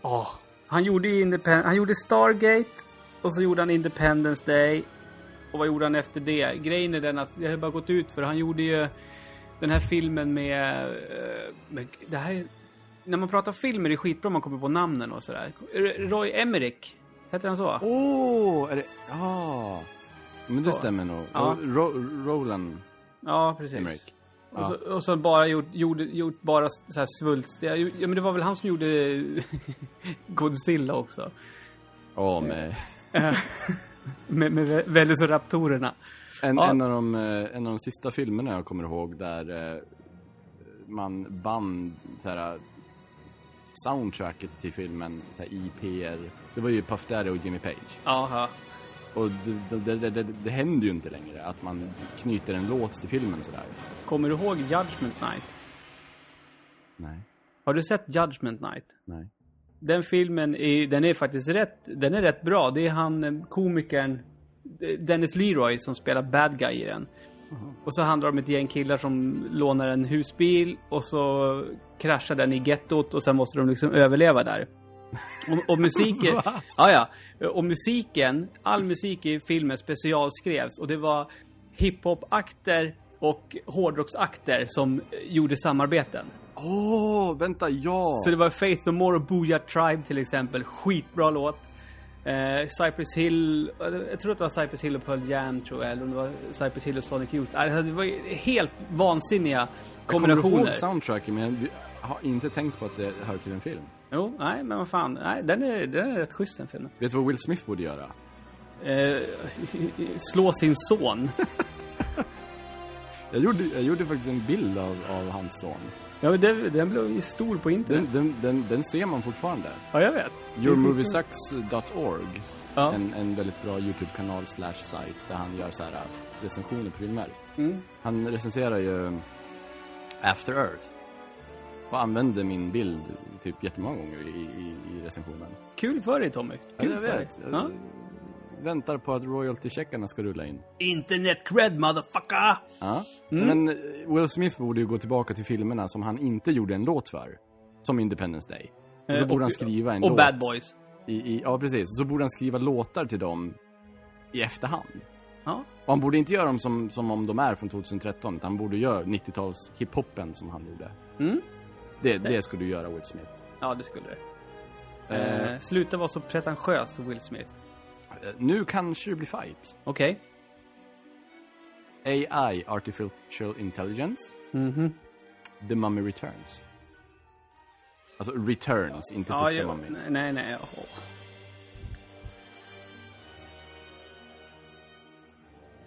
[SPEAKER 2] åh, han gjorde Independ- Han gjorde Stargate. Och så gjorde han Independence Day. Och vad gjorde han efter det? Grejen är den att det har bara gått ut för han gjorde ju den här filmen med... eh, med det här är- När man pratar film är det skitbra om man kommer på namnen och sådär. Roy Emmerich. Heter han så?
[SPEAKER 3] Åh, oh, är det... Ja. Men det
[SPEAKER 2] Så.
[SPEAKER 3] stämmer nog.
[SPEAKER 2] Ja.
[SPEAKER 3] Ro, Roland
[SPEAKER 2] Ja, precis.
[SPEAKER 3] Emmerich.
[SPEAKER 2] Och, så, och så bara gjort, gjorde, gjort bara så här svulstiga... Ja, men det var väl han som gjorde Godzilla också.
[SPEAKER 3] Ja, med...
[SPEAKER 2] med med Velociraptorerna.
[SPEAKER 3] En,
[SPEAKER 2] Ja.
[SPEAKER 3] en, av de, eh, en av de sista filmerna jag kommer ihåg där eh, man band så här, soundtracket till filmen, så här, IPR. Det var ju Puff Daddy och Jimmy Page.
[SPEAKER 2] Jaha.
[SPEAKER 3] Och det, det, det, det, det händer ju inte längre att man knyter en låt till filmen sådär.
[SPEAKER 2] Kommer du ihåg Judgment Night?
[SPEAKER 3] Nej,
[SPEAKER 2] Har du sett Judgment Night?
[SPEAKER 3] nej.
[SPEAKER 2] Den filmen är, den är faktiskt rätt, den är rätt bra. Det är han eh, komikern eh, Dennis Leroy som spelar bad guy i den. Och så handlar det om ett gäng killar som lånar en husbil och så kraschar den i gettot och sen måste de liksom överleva där. Och, och musiken, ja, ja. Och musiken, all musik i filmen specialskrevs och det var hiphop-akter och hårdrocksakter som gjorde samarbeten.
[SPEAKER 3] Åh, oh, vänta, ja!
[SPEAKER 2] Så det var Faith No More och Booyah Tribe till exempel. Skitbra låt. Eh, Cypress Hill, jag tror att det var Cypress Hill och Pearl Jam tror jag, eller om det var Cypress Hill och Sonic Youth. Alltså, det var helt vansinniga
[SPEAKER 3] jag kommer
[SPEAKER 2] kombinationer.
[SPEAKER 3] ihåg soundtracken men jag har inte tänkt på att det hör till en film.
[SPEAKER 2] Jo, nej men vad fan. Nej, den är, den är rätt schysst den filmen.
[SPEAKER 3] Vet du vad Will Smith borde göra?
[SPEAKER 2] Eh, slå sin son.
[SPEAKER 3] Jag gjorde, jag gjorde faktiskt en bild av, av hans son.
[SPEAKER 2] Ja, men den, den blev ju stor på internet.
[SPEAKER 3] Den, den, den, ser man fortfarande.
[SPEAKER 2] Ja, jag vet.
[SPEAKER 3] Yourmoviesucks.org
[SPEAKER 2] Ja.
[SPEAKER 3] en, en väldigt bra YouTube-kanal slash site där han gör så här äh, recensioner på filmer.
[SPEAKER 2] Mm.
[SPEAKER 3] Han recenserar ju After Earth och använder min bild typ jättemånga gånger i, i, i recensionen.
[SPEAKER 2] Kul för dig Tommy.
[SPEAKER 3] Ja,
[SPEAKER 2] Kul
[SPEAKER 3] jag
[SPEAKER 2] för dig.
[SPEAKER 3] vet. Jag
[SPEAKER 2] Ja.
[SPEAKER 3] Väntar på att royalty-checkarna ska rulla in.
[SPEAKER 2] Internet cred motherfucker!
[SPEAKER 3] Ja.
[SPEAKER 2] Mm.
[SPEAKER 3] Men eh, Will Smith borde ju gå tillbaka till filmerna som han inte gjorde en låt för. Som Independence Day. Och så
[SPEAKER 2] Eh,
[SPEAKER 3] borde han skriva en
[SPEAKER 2] och
[SPEAKER 3] låt.
[SPEAKER 2] Bad Boys.
[SPEAKER 3] I, i, ja, precis. Så borde han skriva låtar till dem i efterhand.
[SPEAKER 2] Ja.
[SPEAKER 3] Och han borde inte göra dem som, som om de är från 2013. utan Han borde göra 90-tals hiphopen som han gjorde.
[SPEAKER 2] Mm.
[SPEAKER 3] Det, det skulle du göra, Will Smith.
[SPEAKER 2] Ja, det skulle det.
[SPEAKER 3] Eh,
[SPEAKER 2] Eh, sluta vara så pretentiös, Will Smith.
[SPEAKER 3] Nu kanske det blir fight.
[SPEAKER 2] Okej.
[SPEAKER 3] AI, Artificial Intelligence.
[SPEAKER 2] Mhm.
[SPEAKER 3] The Mummy Returns. Alltså Returns, inte
[SPEAKER 2] Ja,
[SPEAKER 3] första Mummy.
[SPEAKER 2] nej, nej. åh.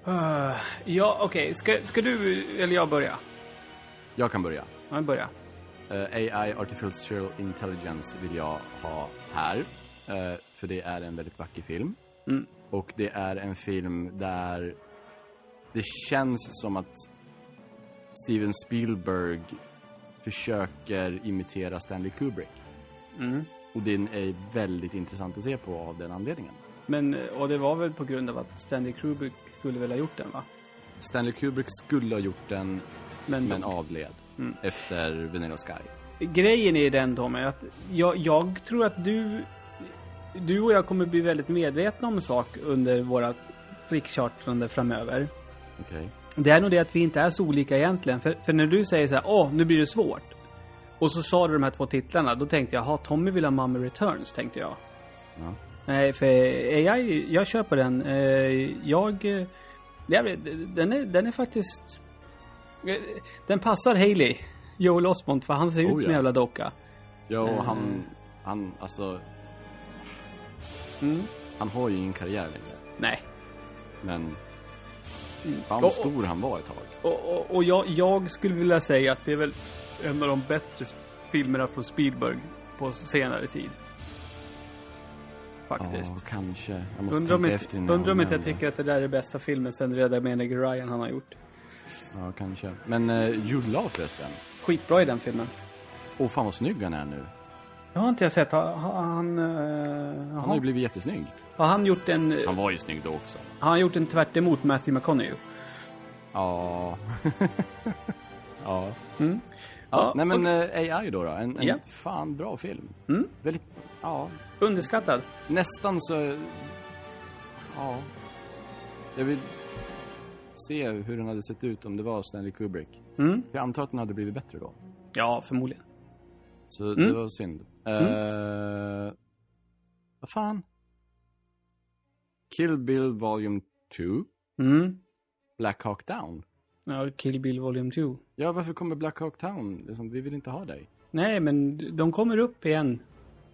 [SPEAKER 2] Uh, ja, okej. Ska, ska du eller jag börja?
[SPEAKER 3] Jag kan börja.
[SPEAKER 2] Ja, jag börjar.
[SPEAKER 3] Eh, AI, Artificial Intelligence vill jag ha här. Eh, för det är en väldigt vacker film.
[SPEAKER 2] Mm.
[SPEAKER 3] Och det är en film där det känns som att Steven Spielberg försöker imitera Stanley Kubrick.
[SPEAKER 2] Mm.
[SPEAKER 3] Och den är väldigt intressant att se på av den anledningen.
[SPEAKER 2] Men, och det var väl på grund av att Stanley Kubrick skulle väl ha gjort den, va?
[SPEAKER 3] Stanley Kubrick skulle ha gjort den,
[SPEAKER 2] Men,
[SPEAKER 3] men avled
[SPEAKER 2] Mm.
[SPEAKER 3] efter Vanilla Sky.
[SPEAKER 2] grejen är den, Tommy, att jag, jag tror att du... Du och jag kommer bli väldigt medvetna om en sak under våra flickchartrande framöver.
[SPEAKER 3] Okej.
[SPEAKER 2] Det är nog det att vi inte är så olika egentligen. För, för när du säger så här, åh, nu blir det svårt. Och så sa du de här två titlarna, då tänkte jag, jaha, Tommy vill ha Mummy Returns, tänkte jag.
[SPEAKER 3] Ja.
[SPEAKER 2] Nej, för AI, jag köper den. Eh, Jag... eh, jag den, är, den är faktiskt... eh, Den passar Haley, Joel Osmond, för han ser ut
[SPEAKER 3] Oh,
[SPEAKER 2] som
[SPEAKER 3] ja.
[SPEAKER 2] en jävla docka.
[SPEAKER 3] Ja, och han, han, alltså,
[SPEAKER 2] Mm.
[SPEAKER 3] han har ju ingen karriär längre.
[SPEAKER 2] Nej.
[SPEAKER 3] Men,
[SPEAKER 2] Mm.
[SPEAKER 3] fan vad stor han var ett tag.
[SPEAKER 2] Och, och, och jag, jag skulle vilja säga att det är väl en av de bättre filmerna från Spielberg på senare tid. Faktiskt.
[SPEAKER 3] Ja, kanske. Jag måste
[SPEAKER 2] undrar om,
[SPEAKER 3] tänka efter innan
[SPEAKER 2] undrar om inte jag tycker att det där är bästa filmen sen Rädda Meg Ryan han har gjort.
[SPEAKER 3] Ja, kanske. Men uh, Jude Law förresten.
[SPEAKER 2] Skitbra i den filmen.
[SPEAKER 3] Åh, fan vad snygg han är nu.
[SPEAKER 2] Jag har inte jag sett. Har har han... Uh,
[SPEAKER 3] Han har ju blivit jättesnygg.
[SPEAKER 2] har han gjort en...
[SPEAKER 3] Han var ju snygg då också.
[SPEAKER 2] Har han gjort en tvärt emot Matthew McConaughey?
[SPEAKER 3] Ja. ja.
[SPEAKER 2] Mm.
[SPEAKER 3] Ja, nej men
[SPEAKER 2] och-
[SPEAKER 3] eh, AI då då. En, en
[SPEAKER 2] Ja.
[SPEAKER 3] fan bra film.
[SPEAKER 2] Mm.
[SPEAKER 3] Väldigt, ja.
[SPEAKER 2] Underskattad.
[SPEAKER 3] Nästan så, ja. Jag vill se hur den hade sett ut om det var Stanley Kubrick.
[SPEAKER 2] Mm.
[SPEAKER 3] Jag antar att den hade blivit bättre då.
[SPEAKER 2] Ja, förmodligen.
[SPEAKER 3] Så
[SPEAKER 2] Mm.
[SPEAKER 3] det var synd. Eh, vad fan? Kill Bill Volume 2.
[SPEAKER 2] Mm.
[SPEAKER 3] Black Hawk Down.
[SPEAKER 2] Ja, Kill Bill Volume 2.
[SPEAKER 3] Ja, varför kommer Black Hawk Down? Liksom, vi vill inte ha dig.
[SPEAKER 2] Nej, men de kommer upp igen.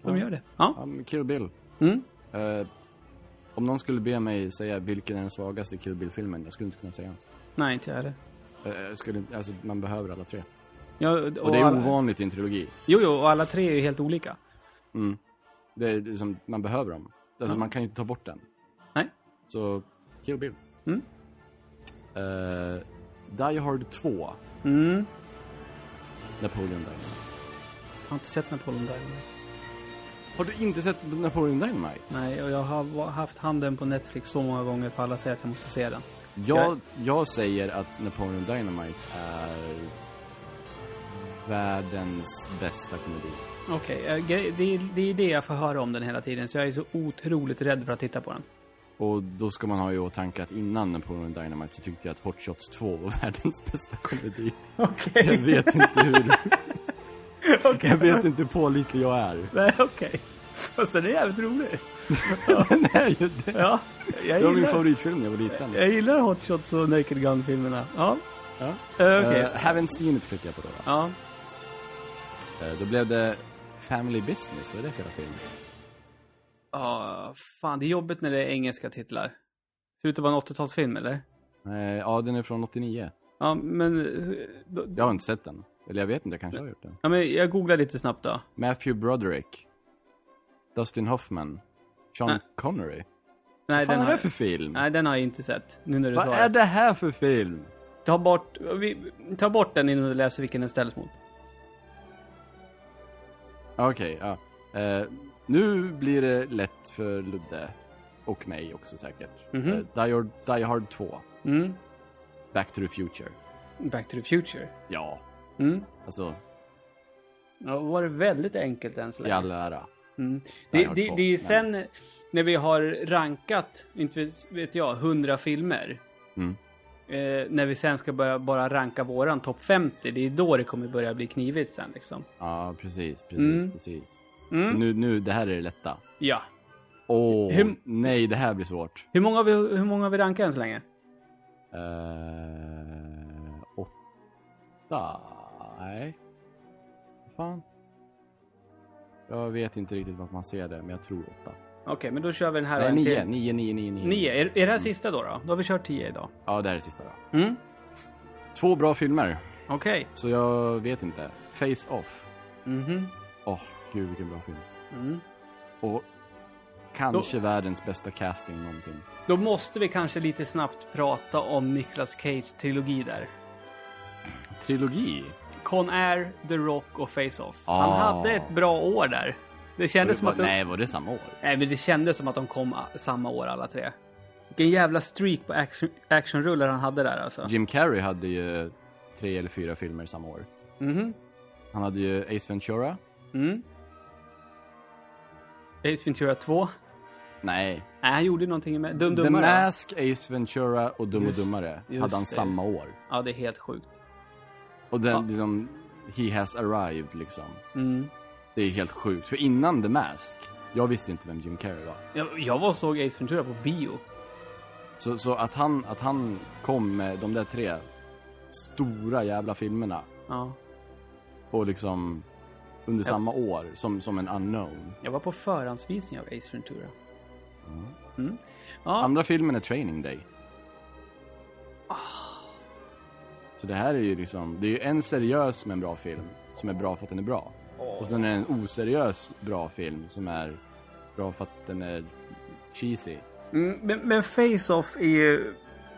[SPEAKER 2] De
[SPEAKER 3] Ja.
[SPEAKER 2] gör det. Ja.
[SPEAKER 3] Men Kill Bill.
[SPEAKER 2] Mm.
[SPEAKER 3] Eh, om någon skulle be mig säga vilken är den svagaste Kill Bill-filmen, jag skulle inte kunna säga.
[SPEAKER 2] Nej, inte jag heller.
[SPEAKER 3] Jag skulle, alltså, man behöver alla tre.
[SPEAKER 2] Ja, och,
[SPEAKER 3] Och det är
[SPEAKER 2] alla,
[SPEAKER 3] ovanligt i en trilogi.
[SPEAKER 2] Jo, jo, och alla tre är ju helt olika.
[SPEAKER 3] Mm. Det är liksom, man behöver dem. Alltså,
[SPEAKER 2] Ja.
[SPEAKER 3] Man kan ju inte ta bort den.
[SPEAKER 2] Nej.
[SPEAKER 3] Så, Kill Bill.
[SPEAKER 2] Mm.
[SPEAKER 3] Eh, Die Hard 2,
[SPEAKER 2] Mm.
[SPEAKER 3] Napoleon Dynamite.
[SPEAKER 2] Jag har inte sett Napoleon Dynamite.
[SPEAKER 3] Har du inte sett Napoleon Dynamite?
[SPEAKER 2] Nej, och jag har haft handen på Netflix så många gånger för alla säger att jag måste se den.
[SPEAKER 3] Jag, jag säger att Napoleon Dynamite är världens bästa komedi.
[SPEAKER 2] Okej, eh, gre- det, är- det är det jag får höra om den hela tiden, så jag är så otroligt rädd för att titta på den.
[SPEAKER 3] Och då ska man ha i åtanke att innan Napoleon Dynamite så tyckte jag att Hot Shots 2 var världens bästa komedi.
[SPEAKER 2] Okej.
[SPEAKER 3] jag vet inte hur...
[SPEAKER 2] Okej.
[SPEAKER 3] Jag vet inte hur pålitlig jag är.
[SPEAKER 2] Nej, okej. Fast den är jävligt rolig.
[SPEAKER 3] Den är ju det.
[SPEAKER 2] Ja, jag
[SPEAKER 3] Det var min favoritfilm när jag var liten.
[SPEAKER 2] jag gillar Hot Shots och Naked Gun-filmerna. Ja,
[SPEAKER 3] Ja.
[SPEAKER 2] Eh, okej.
[SPEAKER 3] Eh, haven't seen it klickade jag på då.
[SPEAKER 2] Ja.
[SPEAKER 3] Eh, då blev det Family Business, vad är det för film?
[SPEAKER 2] Ja, fan det är jobbigt när det är engelska titlar. Ser ut att vara en 80-talsfilm, eller?
[SPEAKER 3] Eh, ja, den är från 89.
[SPEAKER 2] Ja, men... eh, Då,
[SPEAKER 3] Jag har inte sett den. Eller jag vet inte, jag kanske har gjort den.
[SPEAKER 2] ja, men jag googlar lite snabbt då.
[SPEAKER 3] Matthew Broderick. Dustin Hoffman. Sean
[SPEAKER 2] Nej.
[SPEAKER 3] Connery.
[SPEAKER 2] Nej,
[SPEAKER 3] Vad fan
[SPEAKER 2] den
[SPEAKER 3] är
[SPEAKER 2] har,
[SPEAKER 3] det för film?
[SPEAKER 2] nej, den har jag inte sett. Nu när du
[SPEAKER 3] Vad är
[SPEAKER 2] det.
[SPEAKER 3] det här för film?
[SPEAKER 2] Ta bort, vi, ta bort den innan du läser vilken den ställs mot.
[SPEAKER 3] Okej, ja. Eh, nu blir det lätt för Ludde. Och mig också säkert.
[SPEAKER 2] Mhm.
[SPEAKER 3] Eh, Die, Hard, Die Hard 2.
[SPEAKER 2] Mm.
[SPEAKER 3] Back to the Future.
[SPEAKER 2] Back to the Future.
[SPEAKER 3] Ja,
[SPEAKER 2] Mm.
[SPEAKER 3] alltså
[SPEAKER 2] Ja, var det väldigt enkelt än så
[SPEAKER 3] i
[SPEAKER 2] länge.
[SPEAKER 3] all ära.
[SPEAKER 2] Mm. Det, det,
[SPEAKER 3] 2,
[SPEAKER 2] det är ju sen när vi har rankat, inte vet- vet jag, 100 filmer.
[SPEAKER 3] Mm.
[SPEAKER 2] Eh, när vi sen ska börja bara ranka våran topp 50. Det är då det kommer börja bli knivigt sen liksom.
[SPEAKER 3] Ja, precis, precis,
[SPEAKER 2] Mm.
[SPEAKER 3] precis.
[SPEAKER 2] Mm.
[SPEAKER 3] Så nu, nu, det här är det lätta.
[SPEAKER 2] Ja.
[SPEAKER 3] Åh,
[SPEAKER 2] Hur-
[SPEAKER 3] nej, det här blir svårt.
[SPEAKER 2] Hur många har vi, hur många har vi rankat än så länge?
[SPEAKER 3] Eh, åtta? Nej. Fan? Jag vet inte riktigt vart man ser det, men jag tror åtta.
[SPEAKER 2] Okej, men då kör vi den här
[SPEAKER 3] Nej,
[SPEAKER 2] en
[SPEAKER 3] nio,
[SPEAKER 2] till.
[SPEAKER 3] nio, nio, nio, nio.
[SPEAKER 2] Nio. Är, är det här sista då, då? Då har vi kört tio idag.
[SPEAKER 3] Ja, det här är sista då.
[SPEAKER 2] Mm.
[SPEAKER 3] Två bra filmer,
[SPEAKER 2] Okej.
[SPEAKER 3] så jag vet inte. Face Off.
[SPEAKER 2] Mhm.
[SPEAKER 3] Åh, gud vilken bra film.
[SPEAKER 2] Mm.
[SPEAKER 3] Och kanske världens bästa casting någonsin.
[SPEAKER 2] Då måste vi kanske lite snabbt prata om Nicolas Cage trilogi där.
[SPEAKER 3] Trilogi.
[SPEAKER 2] Con Air, The Rock och Face Off.
[SPEAKER 3] Ah.
[SPEAKER 2] Han hade ett bra år där. Det kändes som att de...
[SPEAKER 3] Nej, var det samma år?
[SPEAKER 2] Nej, men det kändes som att de kom samma år alla tre. Vilken jävla streak på action, actionrullar han hade där alltså.
[SPEAKER 3] Jim Carrey hade ju tre eller fyra filmer samma år.
[SPEAKER 2] Mhm.
[SPEAKER 3] Han hade ju Ace Ventura.
[SPEAKER 2] Mm. Ace Ventura 2.
[SPEAKER 3] Nej.
[SPEAKER 2] Nej, han gjorde någonting med Dum
[SPEAKER 3] The
[SPEAKER 2] Dummare.
[SPEAKER 3] Mask, Ace Ventura och Dum och
[SPEAKER 2] Just-
[SPEAKER 3] Dummare
[SPEAKER 2] just
[SPEAKER 3] hade han
[SPEAKER 2] det,
[SPEAKER 3] samma
[SPEAKER 2] just
[SPEAKER 3] år.
[SPEAKER 2] Ja, det är helt sjukt.
[SPEAKER 3] Och den,
[SPEAKER 2] Ja.
[SPEAKER 3] liksom, he has arrived liksom.
[SPEAKER 2] Mm.
[SPEAKER 3] Det är helt sjukt. För innan The Mask, jag visste inte vem Jim Carrey var.
[SPEAKER 2] Jag, jag var och såg Ace Ventura på bio.
[SPEAKER 3] Så, så att, han, att han kom med de där tre stora jävla filmerna
[SPEAKER 2] Ja.
[SPEAKER 3] och liksom under
[SPEAKER 2] Ja.
[SPEAKER 3] samma år som, som en unknown.
[SPEAKER 2] Jag var på förhandsvisning av Ace Ventura.
[SPEAKER 3] Mm.
[SPEAKER 2] Mm. Ja,
[SPEAKER 3] Andra filmen är Training Day.
[SPEAKER 2] Ah.
[SPEAKER 3] Så det här är ju liksom, det är ju en seriös men bra film som är bra för att den är bra. Och sen är det en oseriös bra film som är bra för att den är cheesy.
[SPEAKER 2] mm, men, men Face-Off är ju...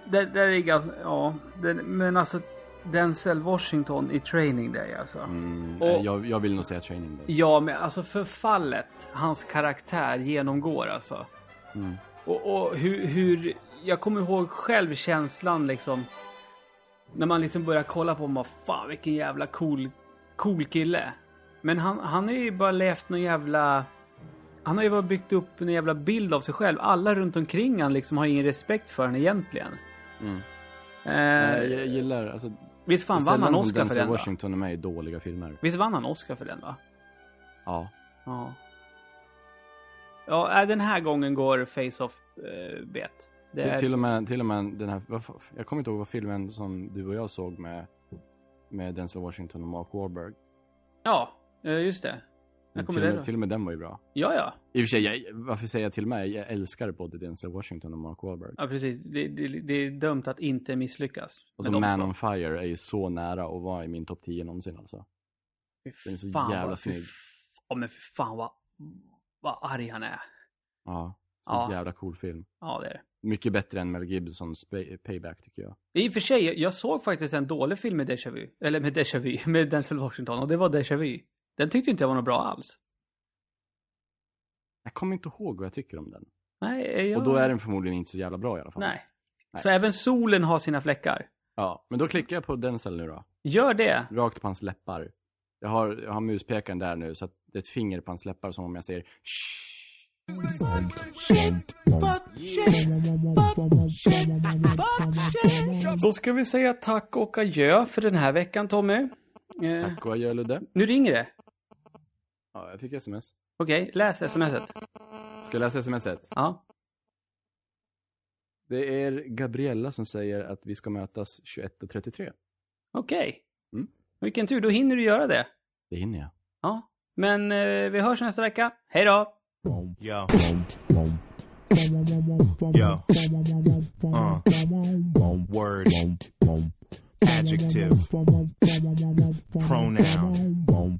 [SPEAKER 2] Där, där är ganska... Ja, den, men alltså Denzel Washington i Training Day alltså.
[SPEAKER 3] Mm,
[SPEAKER 2] Och-
[SPEAKER 3] jag, jag vill nog säga Training Day.
[SPEAKER 2] Ja, men alltså förfallet hans karaktär genomgår alltså.
[SPEAKER 3] Mm.
[SPEAKER 2] Och, och hur, hur... Jag kommer ihåg själv känslan liksom. När man liksom börjar kolla på honom fan vilken jävla cool, cool kille. Men han, han har ju bara levt någon jävla... Han har ju bara byggt upp en jävla bild av sig själv. Alla runt omkring han liksom har ingen respekt för honom egentligen.
[SPEAKER 3] Mm.
[SPEAKER 2] Eh,
[SPEAKER 3] Eh, jag gillar, alltså,
[SPEAKER 2] visst fan vann han Oscar för den va?
[SPEAKER 3] Washington är med i dåliga filmer.
[SPEAKER 2] Visst vann han Oscar för den va?
[SPEAKER 3] Ja.
[SPEAKER 2] Ja. Ja, äh, den här gången går Face-Off eh, bet. Det
[SPEAKER 3] Det
[SPEAKER 2] är...
[SPEAKER 3] Till och med, till och med den här, jag kommer inte ihåg vad filmen som du och jag såg med, med Denzel Washington och Mark Wahlberg.
[SPEAKER 2] Ja, eh, just det. När kommer
[SPEAKER 3] till,
[SPEAKER 2] det då?
[SPEAKER 3] med, till och med den var ju bra.
[SPEAKER 2] Ja, ja.
[SPEAKER 3] I och för sig, jag, varför säger jag till och med? Jag älskar både Denzel Washington och Mark Wahlberg.
[SPEAKER 2] Ja, precis. Det, det, det är dömt att inte misslyckas.
[SPEAKER 3] Och så Man
[SPEAKER 2] två.
[SPEAKER 3] on Fire är ju så nära att vara i min topp 10 någonsin alltså.
[SPEAKER 2] Fy
[SPEAKER 3] den är så
[SPEAKER 2] fan
[SPEAKER 3] jävla
[SPEAKER 2] vad,
[SPEAKER 3] snygg.
[SPEAKER 2] Ja, men för fan vad, vad arg han är.
[SPEAKER 3] Ja. Så
[SPEAKER 2] Ja.
[SPEAKER 3] jävla cool film.
[SPEAKER 2] Ja, det är det.
[SPEAKER 3] Mycket bättre än Mel Gibsons Pay- Payback tycker jag.
[SPEAKER 2] I och för sig, jag såg faktiskt en dålig film med Deja Vu. Eller med Deja Vu, med Denzel Washington. Och det var Deja Vu. Den tyckte inte jag var något bra alls.
[SPEAKER 3] Jag kommer inte ihåg vad jag tycker om den.
[SPEAKER 2] Nej, jag...
[SPEAKER 3] Och då är den förmodligen inte så jävla bra i alla fall.
[SPEAKER 2] Nej.
[SPEAKER 3] Nej.
[SPEAKER 2] Så även solen har sina fläckar.
[SPEAKER 3] Ja, men då klickar jag på Denzel nu då.
[SPEAKER 2] Gör det.
[SPEAKER 3] Rakt på hans läppar. Jag har, jag har muspekaren där nu så att det är ett finger på hans läppar som om jag säger.
[SPEAKER 2] Då ska vi säga tack och adjö för den här veckan, Tommy. Eh,
[SPEAKER 3] Tack och adjö Ludde.
[SPEAKER 2] nu ringer det.
[SPEAKER 3] Ja, jag fick sms.
[SPEAKER 2] Okej, läs smset.
[SPEAKER 3] Ska jag läsa smset?
[SPEAKER 2] Ja.
[SPEAKER 3] Det är Gabriella som säger att vi ska mötas 21.33.
[SPEAKER 2] Okej.
[SPEAKER 3] Mm.
[SPEAKER 2] Vilken tur, då hinner du göra det.
[SPEAKER 3] Det hinner jag.
[SPEAKER 2] Ja. Men eh, vi hörs nästa vecka. Hej då!
[SPEAKER 1] Yo. Uh. Word. Adjective. Pronoun.